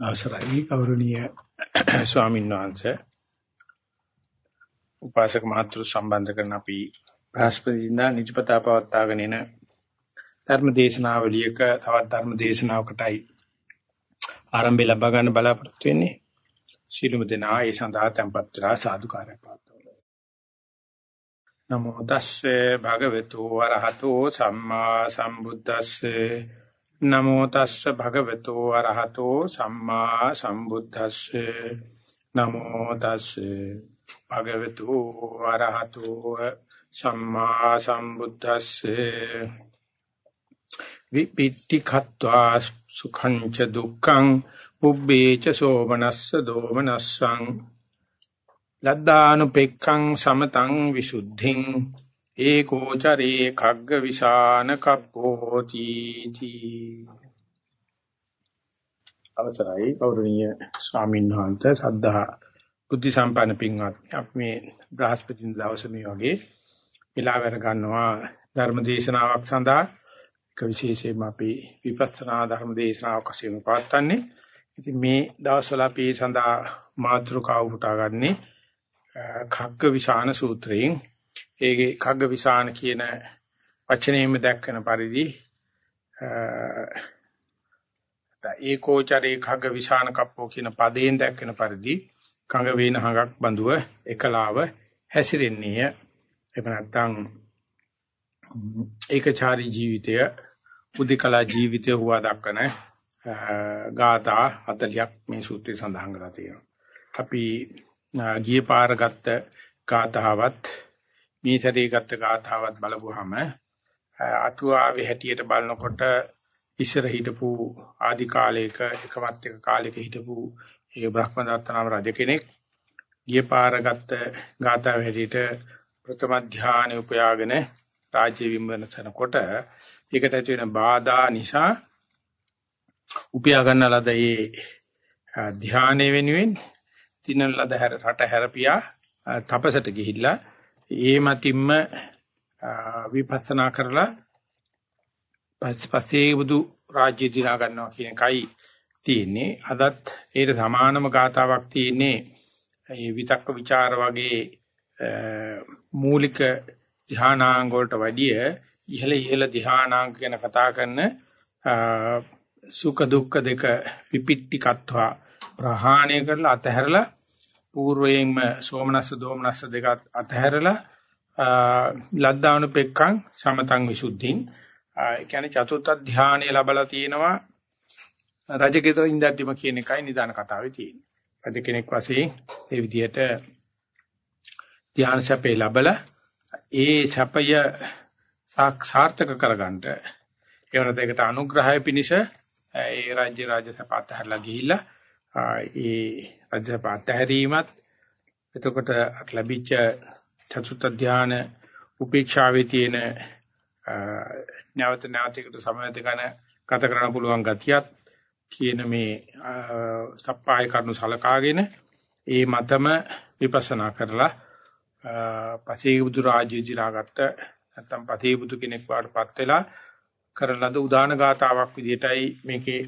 අවසරයි ගෞරවනීය ස්වාමීන් වහන්සේ. උපාසක මහතුරු සම්බන්ධ කරන අපි බ්‍රහස්පතින්දා නිජපතා පවත්වාගෙන එන ධර්ම දේශනාවලියක තවත් ධර්ම දේශනාවකටයි ආරම්භය ලබා ගන්න බලාපොරොත්තු වෙන්නේ. සීලමු දෙනා ඒ සඳහා tempත් වෙලා සාදුකාරය පාත්වල නමෝ තස්සේ භගවතු වරහතෝ සම්මා සම්බුද්දස්සේ නමෝ තස්ස භගවතු අරහතෝ සම්මා සම්බුද්දස්සේ. නමෝ තස්සේ භගවතු අරහතෝ සම්මා සම්බුද්දස්සේ. විපිට්ටි khත්වා සුඛං ච දුක්ඛං පුබ්බේ ච සෝමනස්ස දෝමනස්සං. ලද්දානුපෙක්ඛං සමතං විසුද්ධින්. ඒකෝචරේ khagg විසාන කප්පෝති තී. අවසරයි ගෞරවනීය ස්වාමීන් වහන්සේ සද්ධා බුද්ධ සම්පන්න පින්වත්නි. අපි මේ බ්‍රහස්පති දවසේ මේ වගේ වෙලාවර ගන්නවා ධර්ම දේශනාවක් සඳහා. එක විශේෂයෙන්ම අපි විපස්සනා ධර්ම දේශනාවක් වශයෙන් පවත්වන්නේ. ඉතින් මේ දවස්වල අපි සඳහා මාතෘකාව උටාගන්නේ khagg විසාන සූත්‍රයෙන්. ඒකේ කග්ග විසාන කියන වචනයෙන්ම දැක්කන පරිදි ඒකෝචරේ කග්ග විසාන කප්පෝ කියන පදයෙන් දැක්කන පරිදි කඟ වේන හඟක් බඳුව එකලාව හැසිරෙන්නේය එහෙම නැත්නම් ඒකචාරී ජීවිතය උදිකලා ජීවිතය හුවා දක්වන ගාථා 40ක් මේ සූත්‍රයේ සඳහන් කරලා තියෙනවා. අපි ගිය පාර ගත්ත ගාථාවත් මේ සැරේ ගත්ත ගාථාවත් බලපුවාම අටුවාවේ හැටියට බලනකොට ඉස්සර හිටපු ආදි කාලයක එකමත් එක කාලයක හිටපු ඒ බ්‍රහ්මදත්ත නාම රජ කෙනෙක් ගිය පාර ගත්ත ගාථාව හැටියට ප්‍රථම ධානය උපයාගෙන රාජ්‍ය විමර්ශනකොට ඒකට ඇති වෙන බාධා නිසා උපයා ගන්න ලද ඒ ධානය වෙනුවෙන් තිනන ලද රට හැරපියා තපසට ගිහිල්ලා ඒ මතින්ම විපස්සනා කරලා පස්සේ බුදු රාජ්‍ය දිනා ගන්නවා කියන එකයි තියෙන්නේ. අදත් ඒට සමානම ගාතාවක් තියෙන්නේ මේ විතක්ක ਵਿਚාර වගේ මූලික ධානාංග වලට වැඩිය ඉහළ ඉහළ ධානාංග ගැන කතා කරන සුඛ දුක්ඛ දෙක පිපිට්ටිකත්වා ප්‍රහාණය කරලා අතහැරලා పూర్වයෙන්ම සෝමනස්ස දෝමනස්ස දෙක අතහැරලා ලද්දානු පෙක්කං සමතං විසුද්ධින් ඒ කියන්නේ චතුර්ථ ධානය ලැබලා තියෙනවා රජකේතර ඉඳද්දිම කියන එකයි නිදාන කතාවේ තියෙන්නේ. රජ කෙනෙක් වශයෙන් ඒ විදිහට ධාන සැපේ ලැබලා ඒ සැපය සාර්ථක කරගන්නට ඒවනත ඒකට අනුග්‍රහය පිණිස ඒ රාජ්‍ය රාජ්‍ය සැප අතහැරලා ගිහිල්ලා ඒ අධ්‍යාපත හැරීමත් එතකොට ලැබිච්ච චතුත් ධාන උපේක්ෂාවේ තියෙන නැවත නැවතකට සමවැද ගන්න ගත කරන්න පුළුවන් ගතියත් කියන මේ සප්පාය කරුණු සලකාගෙන ඒ මතම විපස්සනා කරලා පසේ බුදු රාජ්‍ය දිලාගත්ත නැත්තම් පතේ බුදු කෙනෙක් වාටපත් වෙලා කරන ලද උදාන ගාතාවක් විදිහටයි මේකේ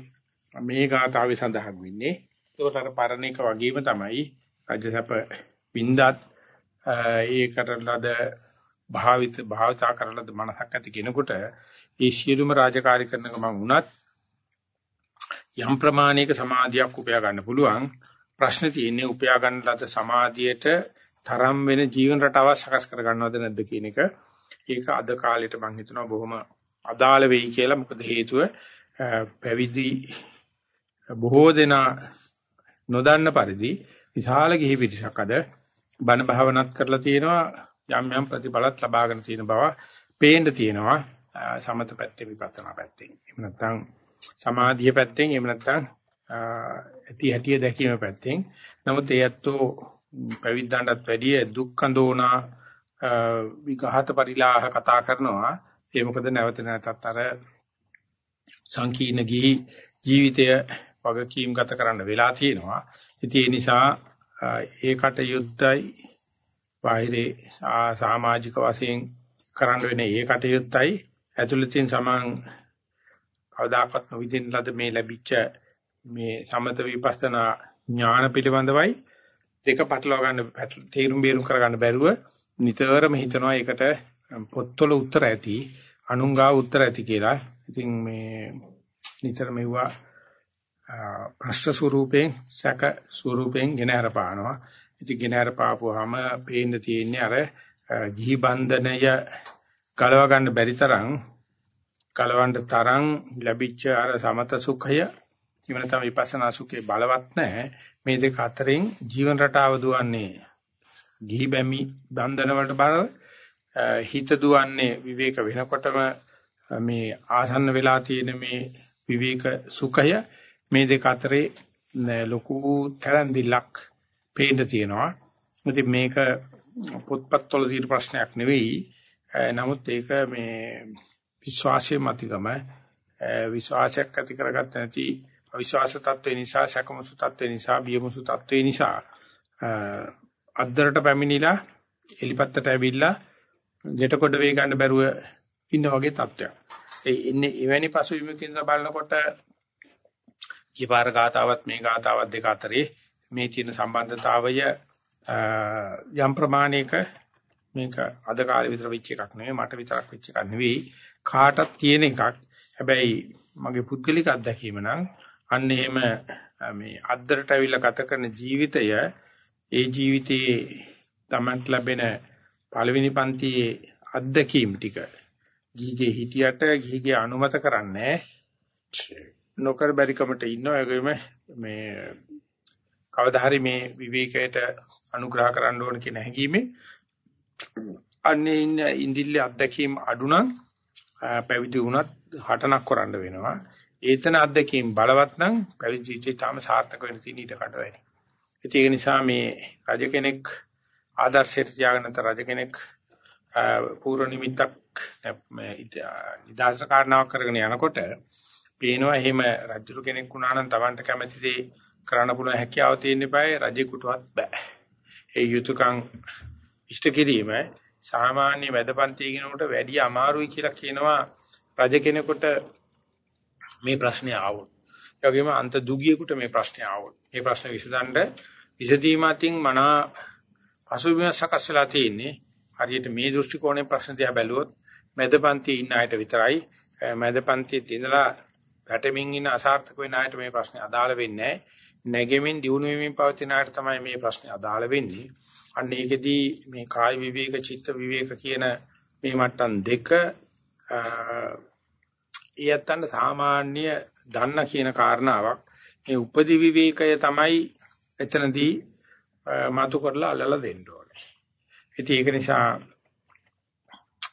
මේ ගාතාවේ සඳහන් වෙන්නේ. ඒකට අර පරණ එක වගේම තමයි රජසප වින්දත් ඒ කරලද භාවිත භාවිතා කරලද මනසක් ඇති කෙනෙකුට ඒ සියලුම රාජකාරී කරන ගමන් වුණත් යම් ප්‍රමාණයක සමාධියක් උපයා ගන්න පුළුවන්. ප්‍රශ්න තියෙන්නේ උපයා ගන්න ලද සමාධියට තරම් වෙන ජීවන රටාවක් සකස් කර ගන්නවද නැද්ද කියන එක. ඒක අද කාලෙට මම හිතනවා බොහොම අදාළ වෙයි කියලා. මොකද හේතුව පැවිදි බොහෝ දෙනා නොදන්න පරිදි විශාල ගිහි පිරිසක් අද බණ භාවනාත් කරලා තියෙනවා යම් යම් ප්‍රතිඵලත් ලබාගෙන තියෙන බව පේන්න තියෙනවා සමත පැත්තේ විපස්සනා පැත්තෙන්. එහෙම නැත්නම් සමාධිය පැත්තෙන් එහෙම නැත්නම් ඇති හැටිය දැකීම පැත්තෙන්. නමුත් ඒ ඇත්තෝ පැවිද්දන්ටත් වැඩිය දුක්ඛඳෝනා විඝාත පරිලාහ කතා කරනවා. ඒ මොකද නැවත නැවතත් අර සංකීර්ණ ජීවිතය වගකීම් ගත කරන්න වෙලා තියෙනවා. ඉතින් ඒ නිසා ඒකට යුද්ධයි බාහිරේ සමාජික වශයෙන් කරන්න වෙන ඒකට යුද්ධයි ඇතුළතින් සමන් කවදාකවත් නොවිදින ලද මේ ලැබිච්ච මේ සමත විපස්සනා ඥාන පිළිබඳවයි දෙක පටලවා ගන්න තීරුම් බේරුම් කර ගන්න බැරුව නිතරම හිතනවා ඒකට පොත්වල උත්තර ඇති අනුංගා උත්තර ඇති කියලා. ඉතින් මේ නිතර මෙවුවා ප්‍රශ්න ස්වරූපයෙන් සැක ස්වරූපයෙන් ගෙන හරපානවා. ඉතින් ගෙන හරපාපුවාම පේන්න තියෙන්නේ අර ගිහි බන්ධනය කලව ගන්න බැරි තරම් කලවන්න තරම් ලැබිච්ච අර සමත සුඛය ඉවන තමයි විපස්සනා සුඛේ බලවත් නැහැ. මේ දෙක අතරින් ජීවන රටාව දුවන්නේ ගිහි බැමි බන්ධන වලට බලව හිත දුවන්නේ විවේක වෙනකොටම මේ ආසන්න වෙලා තියෙන මේ විවේක සුඛය මේ දෙක අතරේ ලොකු තරන්දිලක් පේන්න තියෙනවා. ඉතින් මේක පොත්පත්වල තියෙන ප්‍රශ්නයක් නෙවෙයි. නමුත් ඒක මේ විශ්වාසයේ මතිකම විශ්වාසයක් ඇති කරගත්ත නැති අවිශ්වාස තත්ත්වේ නිසා සැකමසු තත්ත්වේ නිසා බියමසු තත්ත්වේ නිසා අද්දරට පැමිණිලා එලිපත්තට ඇවිල්ලා ගෙට කොට වේ ගන්න බැරුව ඉන්න වගේ තත්ත්වයක්. ඒ ඉන්නේ එවැනි පසුබිමකින් බලනකොට ඊපාර ගාතාවත් මේ ගාතාවත් දෙක අතරේ මේ තියෙන සම්බන්ධතාවය යම් ප්‍රමාණයක මේක අද කාලේ විතර වෙච්ච එකක් නෙවෙයි මට විතරක් වෙච්ච එකක් නෙවෙයි කාටත් කියන එකක්. හැබැයි මගේ පුද්ගලික අත්දැකීම නම් අන්න එහෙම මේ අද්දරට අවිලා ගත කරන ජීවිතය ඒ ජීවිතයේ තමන්ට ලැබෙන පළවෙනි පන්තියේ අත්දැකීම් ටික ගිහිගේ හිටියට ගිහිගේ අනුමත කරන්නේ නොකර බැරිකමට ඉන්නවා ඒගෙම මේ කවදා හරි මේ විවේකයට අනුග්‍රහ කරන්න ඕන කියන හැඟීමේ අන්නේ ඉන්න ඉන්දිල්ලේ අත්දැකීම් අඩු නම් පැවිදි වුණත් හටනක් කරන්න වෙනවා. ඒතන අත්දැකීම් බලවත් නම් පැවිදි ජීවිතය තාම සාර්ථක වෙන්න තියෙන ඊට කට වැඩි. ඒක නිසා මේ රජ කෙනෙක් ආදර්ශයට තියාගෙන තර රජ කෙනෙක් පූර්ව නිමිත්තක් නිදාස කාරණාවක් කරගෙන යනකොට පේනවා එහෙම රජු කෙනෙක් වුණා නම් Tamanට කැමති දේ කරන්න පුළුවන් හැකියාව තියෙන බෑ රජෙකුටවත් බෑ. ඒ යුතුයකම් ඉෂ්ට කිරීම සාමාන්‍ය වැදපන්ති කෙනෙකුට වැඩි අමාරුයි කියලා කියනවා රජ කෙනෙකුට මේ ප්‍රශ්නේ ආවොත්. ඒ වගේම අන්ත දුගියෙකුට මේ ප්‍රශ්නේ ආවොත්. මේ ප්‍රශ්න විසඳන්න විසඳීම අතින් මනා පසුබිම සකස් වෙලා තියෙන්නේ. හරියට මේ දෘෂ්ටි කෝණයෙන් ප්‍රශ්න දිහා බැලුවොත් මැදපන්තියේ ඉන්න අයට විතරයි මැදපන්තියේ ඉඳලා වැටෙමින් ඉන්න අසාර්ථක වෙන අයට මේ ප්‍රශ්නේ අදාළ වෙන්නේ නැගෙමින් දියුණු වෙමින් පවතින අයට තමයි මේ ප්‍රශ්නේ අදාළ වෙන්නේ. අන්න ඒකෙදී මේ කාය විවේක, චිත්ත විවේක කියන මේ මට්ටම් දෙක ඊයත්තන්ට සාමාන්‍ය දන්න කියන කාරණාවක්. මේ උපදි විවේකය තමයි එතනදී මාතු කරලා අල්ලලා දෙන්න ඕනේ. ඉතින් ඒක නිසා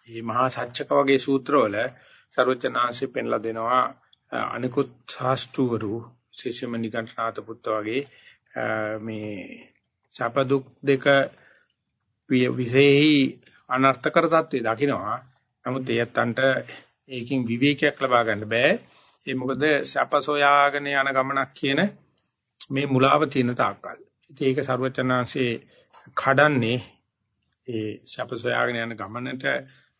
මේ මහා සත්‍යක වගේ සූත්‍රවල සර්වචනාංශයෙන් පෙන්ලා දෙනවා අනිකුත් ශාස්ත්‍රවරු විශේෂයෙන්ම නිකණ්ඨනාත පුත්ත වගේ මේ සැප දුක් දෙක විශේෂයි අනර්ථකර தત્ත්වය දකිනවා. නමුත් එයත්න්ට ඒකෙන් විවේකයක් ලබා ගන්න බෑ. ඒ මොකද සැප සොයාගෙන යන ගමනක් කියන මේ මුලාව තියෙන තාක්කල්. ඉතින් ඒක ਸਰවචනාංශේ කඩන්නේ ඒ සැප සොයාගෙන යන ගමනට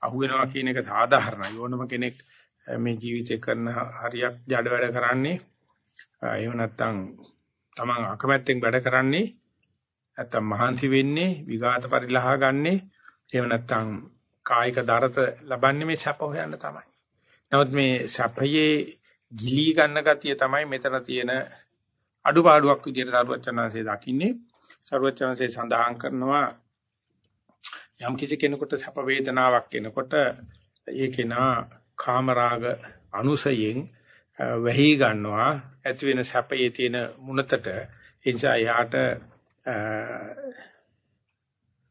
අහු වෙනවා කියන එක සාධාරණයි. ඕනම කෙනෙක් මේ ජීවිතේ කරන හරියක් ජඩ වැඩ කරන්නේ එහෙම නැත්නම් තමන් අකමැත්තෙන් වැඩ කරන්නේ නැත්නම් මහන්සි වෙන්නේ විඝාත පරිලහ ගන්නේ එහෙම නැත්නම් කායික දරත ලබන්නේ මේ සැප හොයන්න තමයි. නමුත් මේ සැපයේ ගිලී ගන්න ගතිය තමයි මෙතන තියෙන අඩුපාඩුවක් විදිහට සරුවචනාංශය දකින්නේ. සරුවචනාංශය සඳහන් කරනවා යම් කිසි කෙනෙකුට සැප වේදනාවක් එනකොට ඒකේනා කාමරාග අනුසයෙන් වැහි ගන්නවා. ඇති වෙන සැපයේ තියෙන මුනතට ඒ නිසා යාට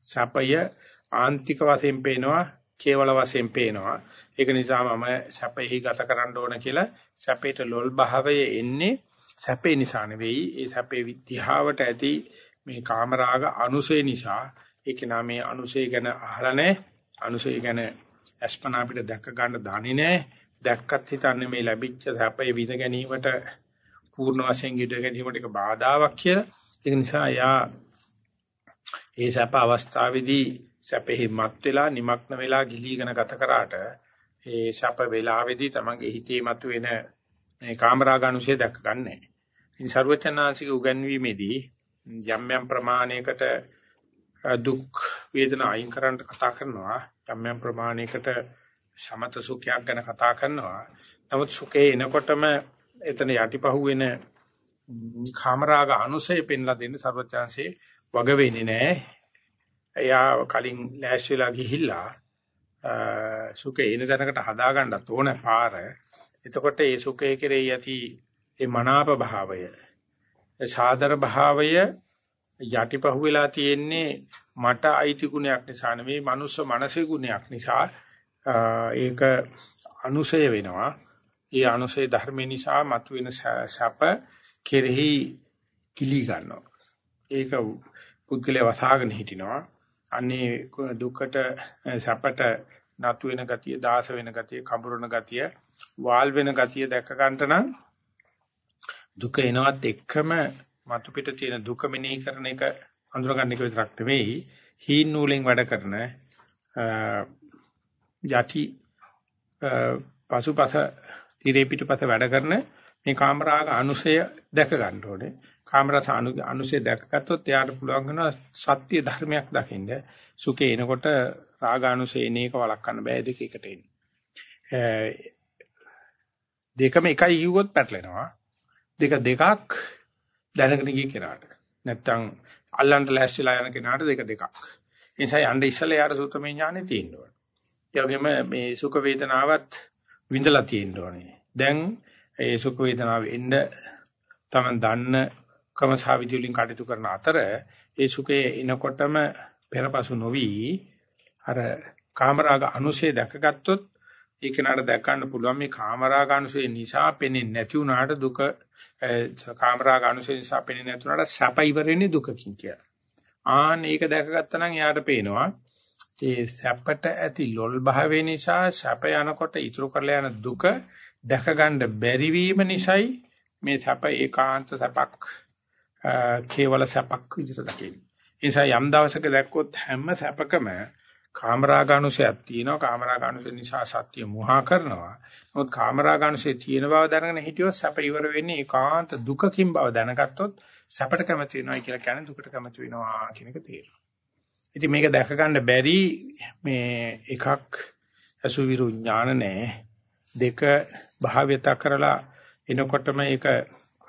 සැපය ආන්තික වශයෙන් පේනවා කේවල වශයෙන් පේනවා. ඒක නිසා මම සැපෙහි ගත කරන්න ඕන කියලා සැපේට ලොල් භාවය එන්නේ සැපේ නිසා නෙවෙයි. ඒ සැපේ විද්‍යාවට ඇති මේ කාමරාග අනුසය නිසා. ඒක නාමේ අනුසය ගැන අහලා නැහැ. අනුසය ගැන අස්පන අපිට දැක ගන්න දන්නේ නැහැ. දැක්කත් හිතන්නේ මේ ලැබිච්ච සැපේ විඳ ගැනීමට පූර්ණ වශයෙන් ඉඩ ගැනීමට එක බාධාවක් කියලා. ඒක නිසා යා ඒ සැප අවස්ථාවේදී සැපෙහි මත් වෙලා নিমগ্ন වෙලා ගිලීගෙන ගත කරාට ඒ සැප වේලාවේදී තමන්ගේ හිතේ මතුවෙන මේ කාමරාගණුෂය දැක ගන්නෑ. ඉතින් ਸਰවචනාංශික උගන්වීමේදී යම් යම් ප්‍රමාණයකට දුක් වේදනා අයින් කරන්න කතා කරනවා. යම් යම් ප්‍රමාණයකට සමත සුඛයක් ගැන කතා කරනවා. නමුත් සුඛේ එනකොටම එතන යටිපහුවෙන කාමරාග අනුසය පෙන්ලා දෙන්න ਸਰවචාන්සේ වග වෙන්නේ නැහැ එයා කලින් ලෑස්තිලා ගිහිල්ලා සුඛේ එන තැනකට හදාගන්න ඕන පාර. එතකොට ඒ සුඛයේ කෙරෙහි යති ඒ මනාප භාවය සාදර භාවය යටිපහුවලා තියෙන්නේ මට අයිති ගුණයක් නිසා නෙවෙයි මනුස්ස මනසේ ගුණයක් නිසා ඒක අනුසය වෙනවා. ඒ අනුසය ධර්ම නිසා මතුවෙන සැප කෙරෙහි කිලි ගන්නවා. ඒක පුද්ගලයා වසාගෙන හිටිනවා. අනේ දුකට සැපට නතු වෙන ගතිය දාස වෙන ගතිය කඹරන ගතිය වාල් වෙන ගතිය දැක ගන්නට නම් දුක එනවත් එක්කම මතු පිට තියෙන දුක මෙනෙහි කරන එක අඳුරගන්න එක විතරක් නෙවෙයි. හීන් නූලෙන් වැඩ කරන යටි පසුපස tire පිටපස වැඩ කරන මේ කාමරාග අනුසය දැක ගන්න ඕනේ. කාමරස අනුසය දැකගත්තොත් එයාට පුළුවන් වෙනවා සත්‍ය ධර්මයක් දකින්න. සුඛේ එනකොට රාගානුසය එන එක වළක්වන්න බෑ දෙක එකට එන්නේ. දෙකම එකයි යුවොත් පැටලෙනවා. දෙක දෙකක් දැනගෙන ගිය කෙනාට. නැත්තම් අල්ලන්න ලෑස්තිලා යන කෙනාට දෙක දෙකක්. ඒ නිසා යන්න ඉස්සලා යාර සූත්‍රමය ඥානෙ තියෙන්න ඕනේ. ඒ වගේම මේ සුඛ වේදනාවත් විඳලා තියෙන්න ඕනේ. දැන් ඒ සුඛ වේදනාව එන්න තමන් දන්න ක්‍රමසහවිදි වලින් කටයුතු කරන අතර ඒ සුඛේ එනකොටම පෙරපසු නොවි අර කාමරාග අනුශේ දැකගත්තොත් ඒක නඩ දැක ගන්න පුළුවන් මේ කාමරාගානුසය නිසා පෙනෙන්නේ නැති වුණාට දුක කාමරාගානුසය නිසා පෙනෙන්නේ නැති වුණාට සැප ඉවරෙන්නේ දුකකින් කියලා. ආන් ඒක දැකගත්තා නම් එයාට පේනවා ඒ සැපට ඇති ලොල් භාවය නිසා සැප යනකොට ඉතුරු කරලා යන දුක දැක ගන්න බැරි වීම නිසායි මේ සැප ඒකාන්ත සැපක් කේවල සැපක් විදිහට දකින්නේ. ඒ නිසා යම් දවසක දැක්කොත් හැම සැපකම කාමරාගානුසයක් තියෙනවා. කාමරාගානුසය නිසා සත්‍ය මුහා කරනවා. නමුත් කාමරාගානුසය තියෙන බව දැනගෙන හිටියොත් සැප ඉවර වෙන්නේ ඒකාන්ත දුකකින් බව දැනගත්තොත් සැපට කැමති වෙනවා කියලා කියන්නේ දුකට කැමති වෙනවා කියන එක තේරෙනවා. ඉතින් මේක දැක ගන්න බැරි මේ එකක් අසුවිරු ඥාන නැහැ දෙක භාවිත කරලා එනකොටම ඒක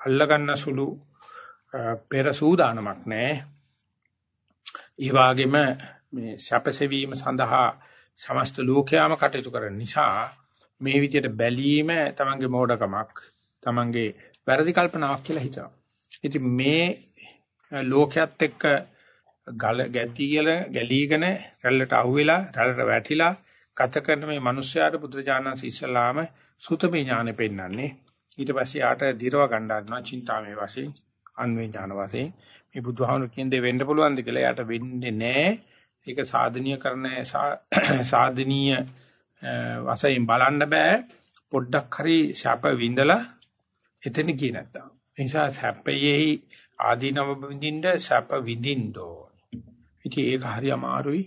අල්ල ගන්න සුළු පෙර සූදානමක් නැහැ ඒ වගේම මේ සැපසෙවීම සඳහා සමස්ත ලෝකයාම කටයුතු කරන නිසා මේ විදිහට බැලීම තමන්ගේ මෝඩකමක් තමන්ගේ වැරදි කල්පනාවක් කියලා හිතනවා. ඉතින් මේ ලෝකයක් එක්ක ගල ගැතියල ගැලීගෙන රැල්ලට අහුවෙලා රැල්ලට වැටිලා ගත කරන මේ මිනිස්යාට බුදුරජාණන් ඉස්සලාම සුතමේ ඥානෙ පෙන්වන්නේ. ඊට පස්සේ ආට දිරව ගන්නවා චින්තාමේ වශයෙන් අන්වේ ඥාන වශයෙන් මේ බුදුහාමුදුරු කියන දේ වෙන්න පුළුවන්ද කියලා යාට වෙන්නේ නැහැ. ඒක සාධනීය කරන සාධනීය වශයෙන් බලන්න බෑ. පොඩ්ඩක් හරි ශාප විඳලා එතන ගියේ නැත්තම්. ඒ නිසා සැපයේ ආදීනව විඳින්න සැප විඳින්න ඕනේ. ඉතින් ඒක හරි අමාරුයි.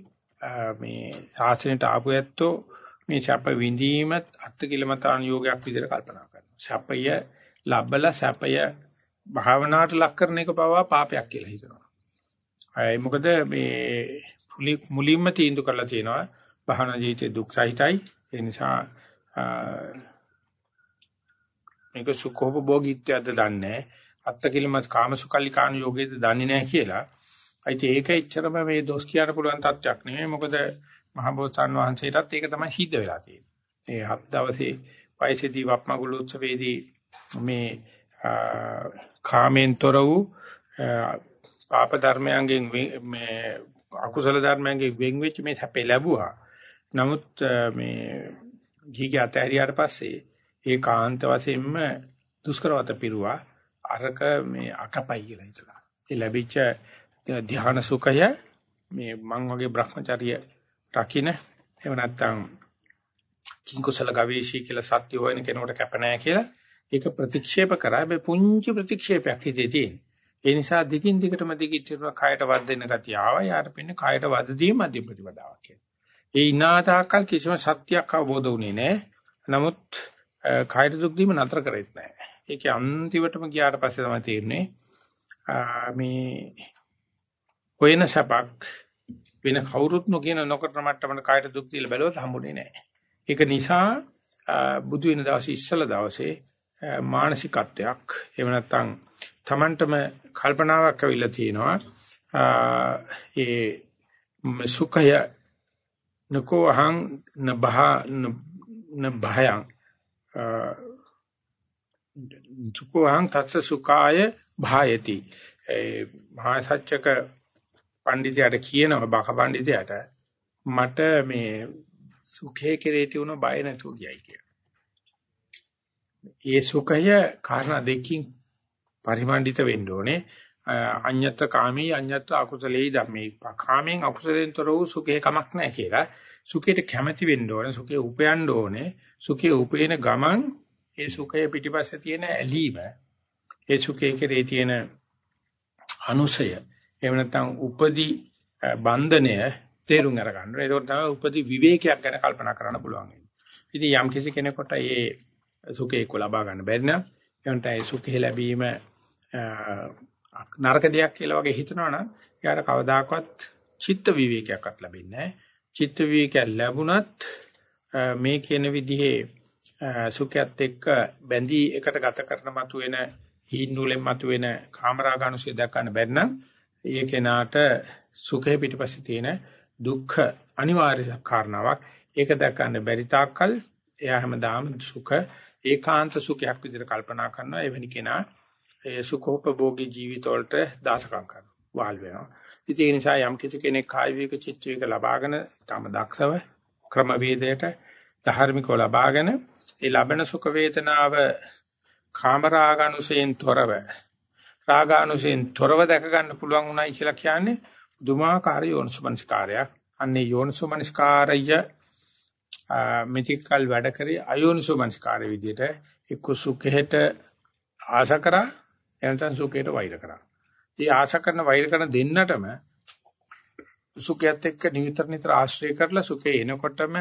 මේ ශාස්ත්‍රයට ආපු ඇත්තෝ මේ සැප විඳීම අත්කිලමතාන යෝගයක් විදිහට කල්පනා කරනවා. සැපය ලබලා සැපය භාවනාවට ලක් කරන එක පවා පාපයක් කියලා හිතනවා. ඒ මොකද මේ මුලින්ම තීන්දුව කරලා තියෙනවා භාවනා ජීවිතේ දුක් සහිතයි ඒ නිසා මේක සුඛෝපභෝගීත්වයද දන්නේ අත්තකිලම කාමසුකල්ලිකාන යෝගයේද දන්නේ නැහැ කියලා. අයිති ඒක එච්චරම මේ දොස් කියන්න පුළුවන් තත්යක් නෙමෙයි මොකද මහබෝසත්න් වහන්සේටත් ඒක තමයි සිද්ධ වෙලා තියෙන්නේ. ඒ හත් දවසේ වයසේදී වප්මගුළු උත්සවයේදී මේ කාමෙන්තර වූ පාප ධර්මයන්ගෙන් මේ අකුසල ධර්මයන්ගෙන් වෙන් වෙච්ච මේ සැපේ ලැබුවා. නමුත් මේ ගිහිගේ අතහැරියාට පස්සේ ඒ කාන්ත වශයෙන්ම දුෂ්කරවත පිරුවා අරක මේ අකපයි කියලා හිතලා. ඒ ලැබිච්ච ධ්‍යාන සුඛය මේ මං වගේ Brahmacharya රකින්න එහෙම නැත්නම් කිංකුසල ගවේෂී කියලා සත්‍ය හොයන කෙනෙකුට කැප නැහැ කියලා ඒක ප්‍රතික්ෂේප කරා මේ පුංචි ප්‍රතික්ෂේපයක් හිතේ තියෙන. ඒ නිසා දිගින් දිගටම දිගින් කයට වදින ගතිය ආවා. යාට පින්නේ කයට වදදී මධ්‍ය ප්‍රතිපදාවක් කියලා. ඒ ඉනාතාකල් කිසිම සත්‍යයක් අවබෝධ වුණේ නැහැ. නමුත් කයට දුක් දීම නතර කරෙත් නැහැ. ඒකේ අන්තිමටම ගියාට පස්සේ තමයි තේරෙන්නේ මේ කොයින සපක් වෙන කවුරුත් නොකියන නොකරන මට්ටමකට කායට දුක් දීලා බැලුවත් හම්බුනේ නැහැ. ඒක නිසා බුදු වෙන දවසේ ඉස්සල දවසේ මානසිකත්වයක්. එහෙම නැත්නම් Tamanටම කල්පනාවක් ඇවිල්ලා තියෙනවා. ඒ සුඛය නකෝ අහං නබහ නභයං සුඛෝ අහං තත්ස සුඛාය භායති. ඒ මහා සත්‍යක පඬිතයාට කියනවා බක පඬිතයාට මට මේ සුඛේ කෙරේ තියුණු බය නැතුව ගියයි කියලා. ඒ සුඛය කාරණා දෙකකින් පරිමණ්ඩිත වෙන්න ඕනේ. අඤ්ඤත් කාමී අඤ්ඤත් අකුසලේ ධම්මේ. කාමෙන් අකුසලෙන් තොර වූ සුඛේ කමක් නැහැ කියලා. සුඛයට කැමැති වෙන්න ඕනේ. සුඛේ උපයන්න ඕනේ. සුඛේ උපේන ගමන් ඒ සුඛය පිටිපස්සේ තියෙන ඇලීම ඒ සුඛේ කෙරේ තියෙන අනුසය එහෙම නැත්නම් උපදි බන්ධනය තේරුම් අරගන්න. ඒක තමයි උපදි විවේකයක් ගැන කල්පනා කරන්න පුළුවන්. ඉතින් යම් කිසි කෙනෙකුට මේ සුඛේක ලබා ගන්න බැරි නම් එවන්ට ඒ සුඛේ ලැබීම නරක දෙයක් කියලා වගේ හිතනවනම් එයාට කවදාකවත් චිත්ත විවේකයක්වත් ලැබෙන්නේ නැහැ. චිත්ත විවේකයක් ලැබුණත් මේ කියන විදිහේ සුඛයත් එක්ක බැඳී එකට ගත කරන මතුවෙන හීනූලෙන් මතුවෙන කාමරාගානුසය දක්වන්න බැරි නම් ඒ කෙනාට සුඛය පිටිපස්සේ තියෙන දුක්ඛ අනිවාර්ය කාරණාවක්. ඒක දක්වන්න බැරි තාක්කල් එයා හැමදාම සුඛ ඒකාන්ත සුඛයක් විදිහට කල්පනා කරනවා. එවැනි කෙනා ඒ සුඛෝපභෝගී ජීවිතවලට දාසකම් කරනවා. වාල් වෙනවා. ඉතින් ඒ නිසා යම් කිසි කෙනෙක් කාය විවේක චිත්ත විවේක ලබාගෙන තම දක්ෂව ක්‍රම වේදයට ධර්මිකව ලබාගෙන ඒ ලබන සුඛ වේදනාව කාමරාගනුසයෙන් තොරව රාගානුසයෙන් තොරව දැක ගන්න පුළුවන් උනායි කියලා කියන්නේ දුමාකාර යෝනිසමනස්කාරයක්. අන්නේ යෝනිසමනස්කාරය මෙතිකල් වැඩ කරේ අයෝනිසමනස්කාරය විදිහට එක්ක සුඛයට ආශ කරා එනතන් සුඛයට වෛර කරා. මේ ආශ කරන වෛර කරන දෙන්නටම සුඛයත් එක්ක නිතර නිතර ආශ්‍රය කරලා සුඛේ එනකොටම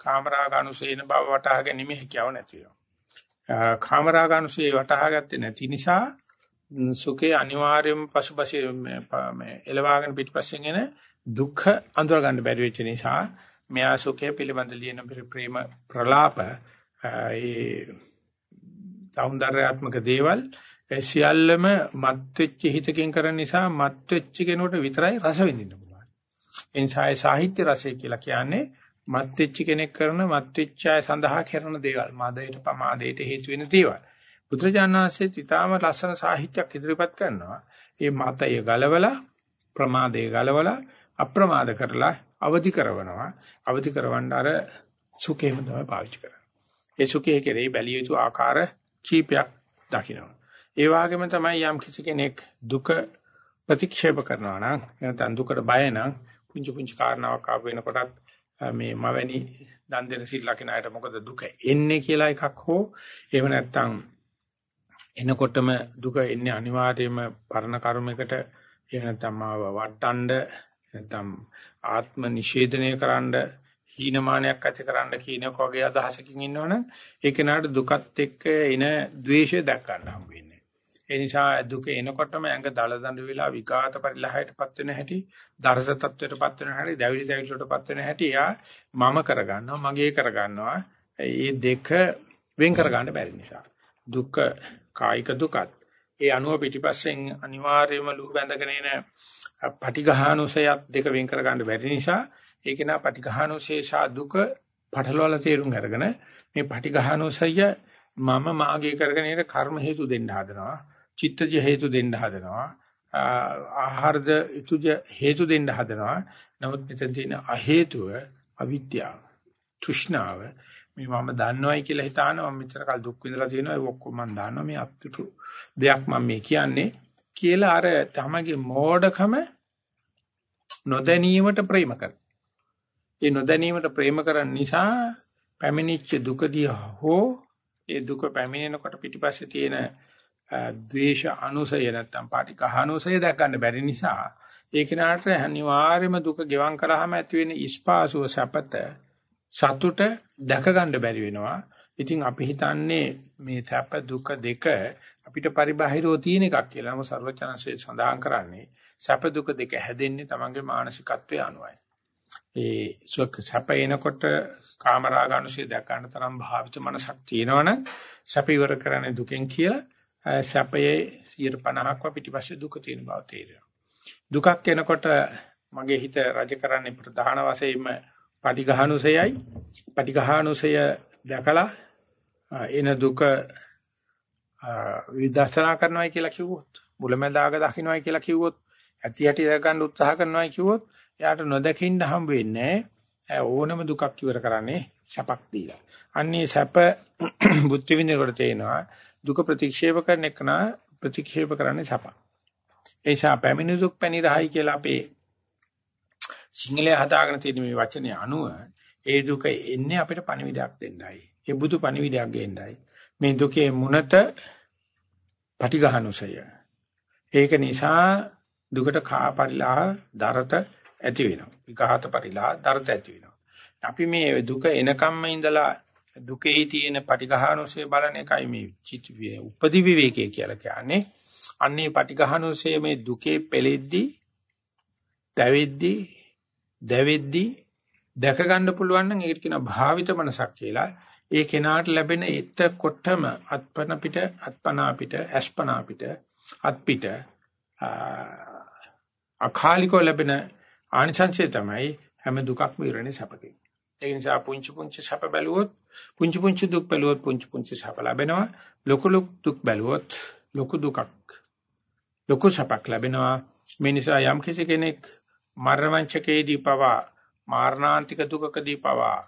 කාමරාගානුසේන බව වටහා ගැනීම හැකියාව නැති වෙනවා. කාමරාගානුසේ වටහා ගත්තේ නැති නිසා සුඛේ අනිවාර්යයෙන්ම පසුපසෙ මේ එලවාගෙන පිටිපස්සෙන් එන දුක්ඛ අඳුර ගන්න බැරි වෙච්ච නිසා මෙයා සුඛය පිළිබඳ ලියන ප්‍රේම ප්‍රලාප ඒ సౌందర్యාත්මක දේවල් සියල්ලම මත් වෙච්ච හිතකින් කරන නිසා මත් වෙච්ච කෙනෙකුට විතරයි රස විඳින්න පුළුවන්. එනිසායි සාහිත්‍ය රසය කියලා කියන්නේ මත් වෙච්ච කෙනෙක් කරන මත් වෙච්ච අය සඳහා කරන දේවල්, මාදයට පමාදයට හේතු වෙන දේවල්. බුදුජානනාංශයේ ඊටාම ලස්සන සාහිත්‍යයක් ඉදිරිපත් කරනවා. ඒ මතය ගලවලා ප්‍රමාදය ගලවලා අප්‍රමාද කරලා අවදි කරනවා. අවදි කරවන්න අර සුඛේම තමයි පාවිච්චි කරන්නේ. ඒ සුඛයේ කෙරේ බැලිය යුතු ආකාර කීපයක් දකිනවා. ඒ වගේම තමයි යම් කිසි කෙනෙක් දුක ප්‍රතික්ෂේප කරනවා නම් නැත්නම් දුකට බය නම් පුංචි පුංචි කාරණාවක් ආව වෙනකොටත් මේ මවැනි දන් දෙන සිල් ලකින අයට මොකද දුක එන්නේ කියලා එකක් හෝ එහෙම නැත්නම් එනකොටම දුක එන්නේ අනිවාර්යයෙන්ම පරණ කර්මයකට එහෙම නැත්නම් මාව වටණ්ඩ නැත්නම් ආත්ම නිෂේධනය කරන්න හීනමානයක් ඇති කරන්න කියනක වගේ අදහසකින් ඉන්නවනම් ඒ කෙනාට දුකත් එක්ක එන द्वේෂය දැක් ගන්න හම්බ වෙන්නේ. ඒ නිසා දුක එනකොටම ඇඟ දල දඬු වෙලා විකාත පරිලහයටපත් වෙන හැටි, දරස තත්වයටපත් වෙන හැටි, දැවිලි දැවිලටපත් වෙන හැටි එයා මම කරගන්නවා, මගේ කරගන්නවා. මේ දෙක වෙන් කරගන්න බැරි නිසා. දුක කායික දුකත් ඒ අනුව පිටිපස්සෙන් අනිවාර්යයෙන්ම ලුහු බැඳගෙන එන පටිඝානුසයත් දෙක වෙන් කර ගන්න බැරි නිසා ඒක නා පටිඝානුසේෂා දුක පටලවලා තේරුම් අරගෙන මේ පටිඝානුසය මම මාගේ කරගෙන ඉන්න කර්ම හේතු දෙන්න හදනවා චිත්තජ හේතු දෙන්න හදනවා ආහාරද ඉතුජ හේතු දෙන්න හදනවා. නමුත් මෙතන තියෙන අහේතුව අවිද්‍යාව තෘෂ්ණාව. මේ මම දන්නවයි කියලා හිතානවා මම මෙච්චර කල් දුක් විඳලා තියෙනවා ඒක ඔක්කොම මම දන්නවා. මේ අත්තුතු දෙයක් මම මේ කියන්නේ. කියලා අර තමගේ මෝඩකම නොදැනීමට ප්‍රේම කරන. ඒ නොදැනීමට ප්‍රේම කරන නිසා පැමිණිච්ච දුකදී හෝ ඒ දුක පැමිණෙනකොට පිටිපස්සේ තියෙන ද්වේෂ අනුසය නැත්තම් පාටිකහනුසය දැක ගන්න බැරි නිසා ඒ කෙනාට අනිවාර්යයෙන්ම දුක ගෙවම් කරාම ඇති වෙන ඉස්පාසුව සැපත සතුට දැක ගන්න බැරි වෙනවා. ඉතින් අපි හිතන්නේ මේ සැප දුක දෙක අපිට පරිබාහිරව තියෙන එකක් කියලා. නමුත් සර්වචනසේ සඳහන් කරන්නේ සැප දුක දෙක හැදෙන්නේ තමන්ගේ මානසිකත්වයේ අනුවයි. ඒ සුඛ සැප එනකොට කාමරාගානුසය දැක ගන්න තරම් භාවිත මනසක් තියෙනවනම් සැප ඉවර කරන්නේ දුකෙන් කියලා සැපයේ 50%ක්ව පිටිපස්සේ දුක තියෙන බව තේරෙනවා. දුකක් එනකොට මගේ හිත රජ කරන්නේ ප්‍රධාන වශයෙන්ම පටිඝානුසයයි. පටිඝානුසය දැකලා එන දුක විදර්ශනා කරනවායි කියලා කිව්වොත්, මුලැමැදාග දකින්නවායි කියලා කිව්වොත්, ඇති ඇති දැක ගන්න උත්සාහ කරනවායි කිව්වොත්, එයාට නොදකින්න හම්බ වෙන්නේ ඕනම දුකක් ඉවර කරන්නේ සැපක් දීලා. අන්නේ සැප බුද්ධ විඳිනකොට තේනවා දුක ප්‍රතික්ෂේප කරන එක නා ප්‍රතික්ෂේප කරන්නේ සැප. ඒ නිසා පැමිණි දුක් පැණි රහයි කියලා අපේ සිංහලයේ හදාගෙන තියෙන මේ වචනේ අනුව ඒ දුක එන්නේ අපිට පණිවිඩයක් දෙන්නයි. ඒ බුදු පණිවිඩයක් ගේන්නයි. මේ දුකේ මුනත පටිඝානුසය. ඒක නිසා දුකට කාපරිලා දරත ඇති වෙනවා. විඝාත පරිලා දරත ඇති වෙනවා. අපි මේ දුක එනකම්ම ඉඳලා දුකේ තියෙන පටිඝානුසය බලන එකයි මේ චිත්ත උපදි විවේකයේ කියලා කියන්නේ. අන්නේ පටිඝානුසය මේ දුකේ පෙළෙද්දී දැවෙද්දී දැවෙද්දී දැක ගන්න පුළුවන් නම් ඒකට කියනවා භාවිත මනසක් කියලා. ඒ කෙනාට ලැබෙන එතකොටම අත්පන පිට අත්පනා පිට අස්පනා පිට අත් පිට අකාලිකව ලැබෙන ආනිසංසය තමයි හැම දුකක්ම ඉරණේ සැපකේ. ඒ නිසා පුංචි පුංචි සැප බැලුවොත් පුංචි පුංචි දුක් බැලුවොත් පුංචි පුංචි සැප ලැබෙනවා. ලොකු ලොකු දුක් බැලුවොත් ලොකු දුකක් ලොකු සැපක් ලැබෙනවා. මේ නිසා යම් කිසි කෙනෙක් මරණවංචකේදී පවා මාරණාන්තික දුකකදී පවා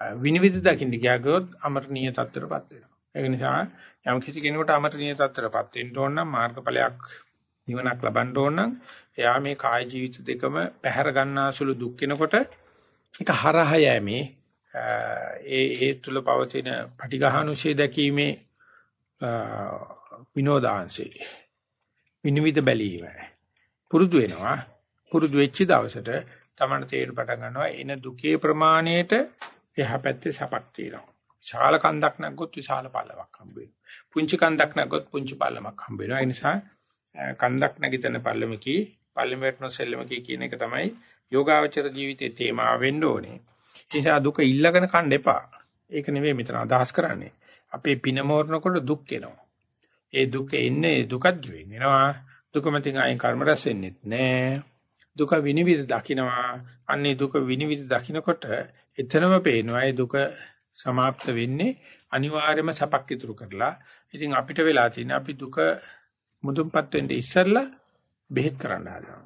විනිවිද දකින්න ගියාගොත් අමරණීය තත්ත්වයටපත් වෙනවා. ඒ නිසා යම් කිසි කෙනෙකුට අමරණීය තත්ත්වයටපත් වෙන්න ඕන නම් මාර්ගඵලයක් නිවනක් ලබන්න ඕන නම් එයා මේ කාය ජීවිත දෙකම පැහැර ගන්නාසුළු දුක් වෙනකොට ඒක හරහා යෑමේ ඒ ඒ තුල පවතින පටිඝානුශය දැකීමේ විනෝදාංශේ විනිවිද බැලීම පුරුදු වෙනවා පුරුදු වෙච්ච දවසට තමන්න තේරෙන්න පටන් ගන්නවා එන දුකේ ප්‍රමාණයට එහා පැත්තේ සපක් තියෙනවා විශාල කන්දක් නැග්ගොත් විශාල පල්ලමක් හම්බ වෙනවා පුංචි කන්දක් නැග්ගොත් පුංචි පල්ලමක් හම්බ වෙනවා ඒ නිසා කන්දක් නැගිටින පල්ලමකී පල්ලමකට නොසෙල්ලමකී කියන එක තමයි යෝගාවචර ජීවිතයේ තේමාව වෙන්න ඕනේ. ඒ නිසා දුක ඉල්ලගෙන කන්න එපා. ඒක නෙවෙයි මෙතන අදහස් කරන්නේ. අපේ පින මෝරනකොට දුක් එනවා. ඒ දුක එන්නේ දුකත් ගෙවෙන් එනවා. දුක මතින් අයින් කර්ම රැස් වෙන්නේ නැහැ. දුක විනිවිද දකින්නවා. අන්නේ දුක විනිවිද දකින්නකොට එතනම පේනවා ඒ දුක સમાપ્ત වෙන්නේ අනිවාර්යයෙන්ම සපක් ඉතුරු කරලා. ඉතින් අපිට වෙලා තියෙන අපි දුක මුදුන්පත් වෙන්න ඉස්සෙල්ලා බෙහෙත් කරන්න හදනවා.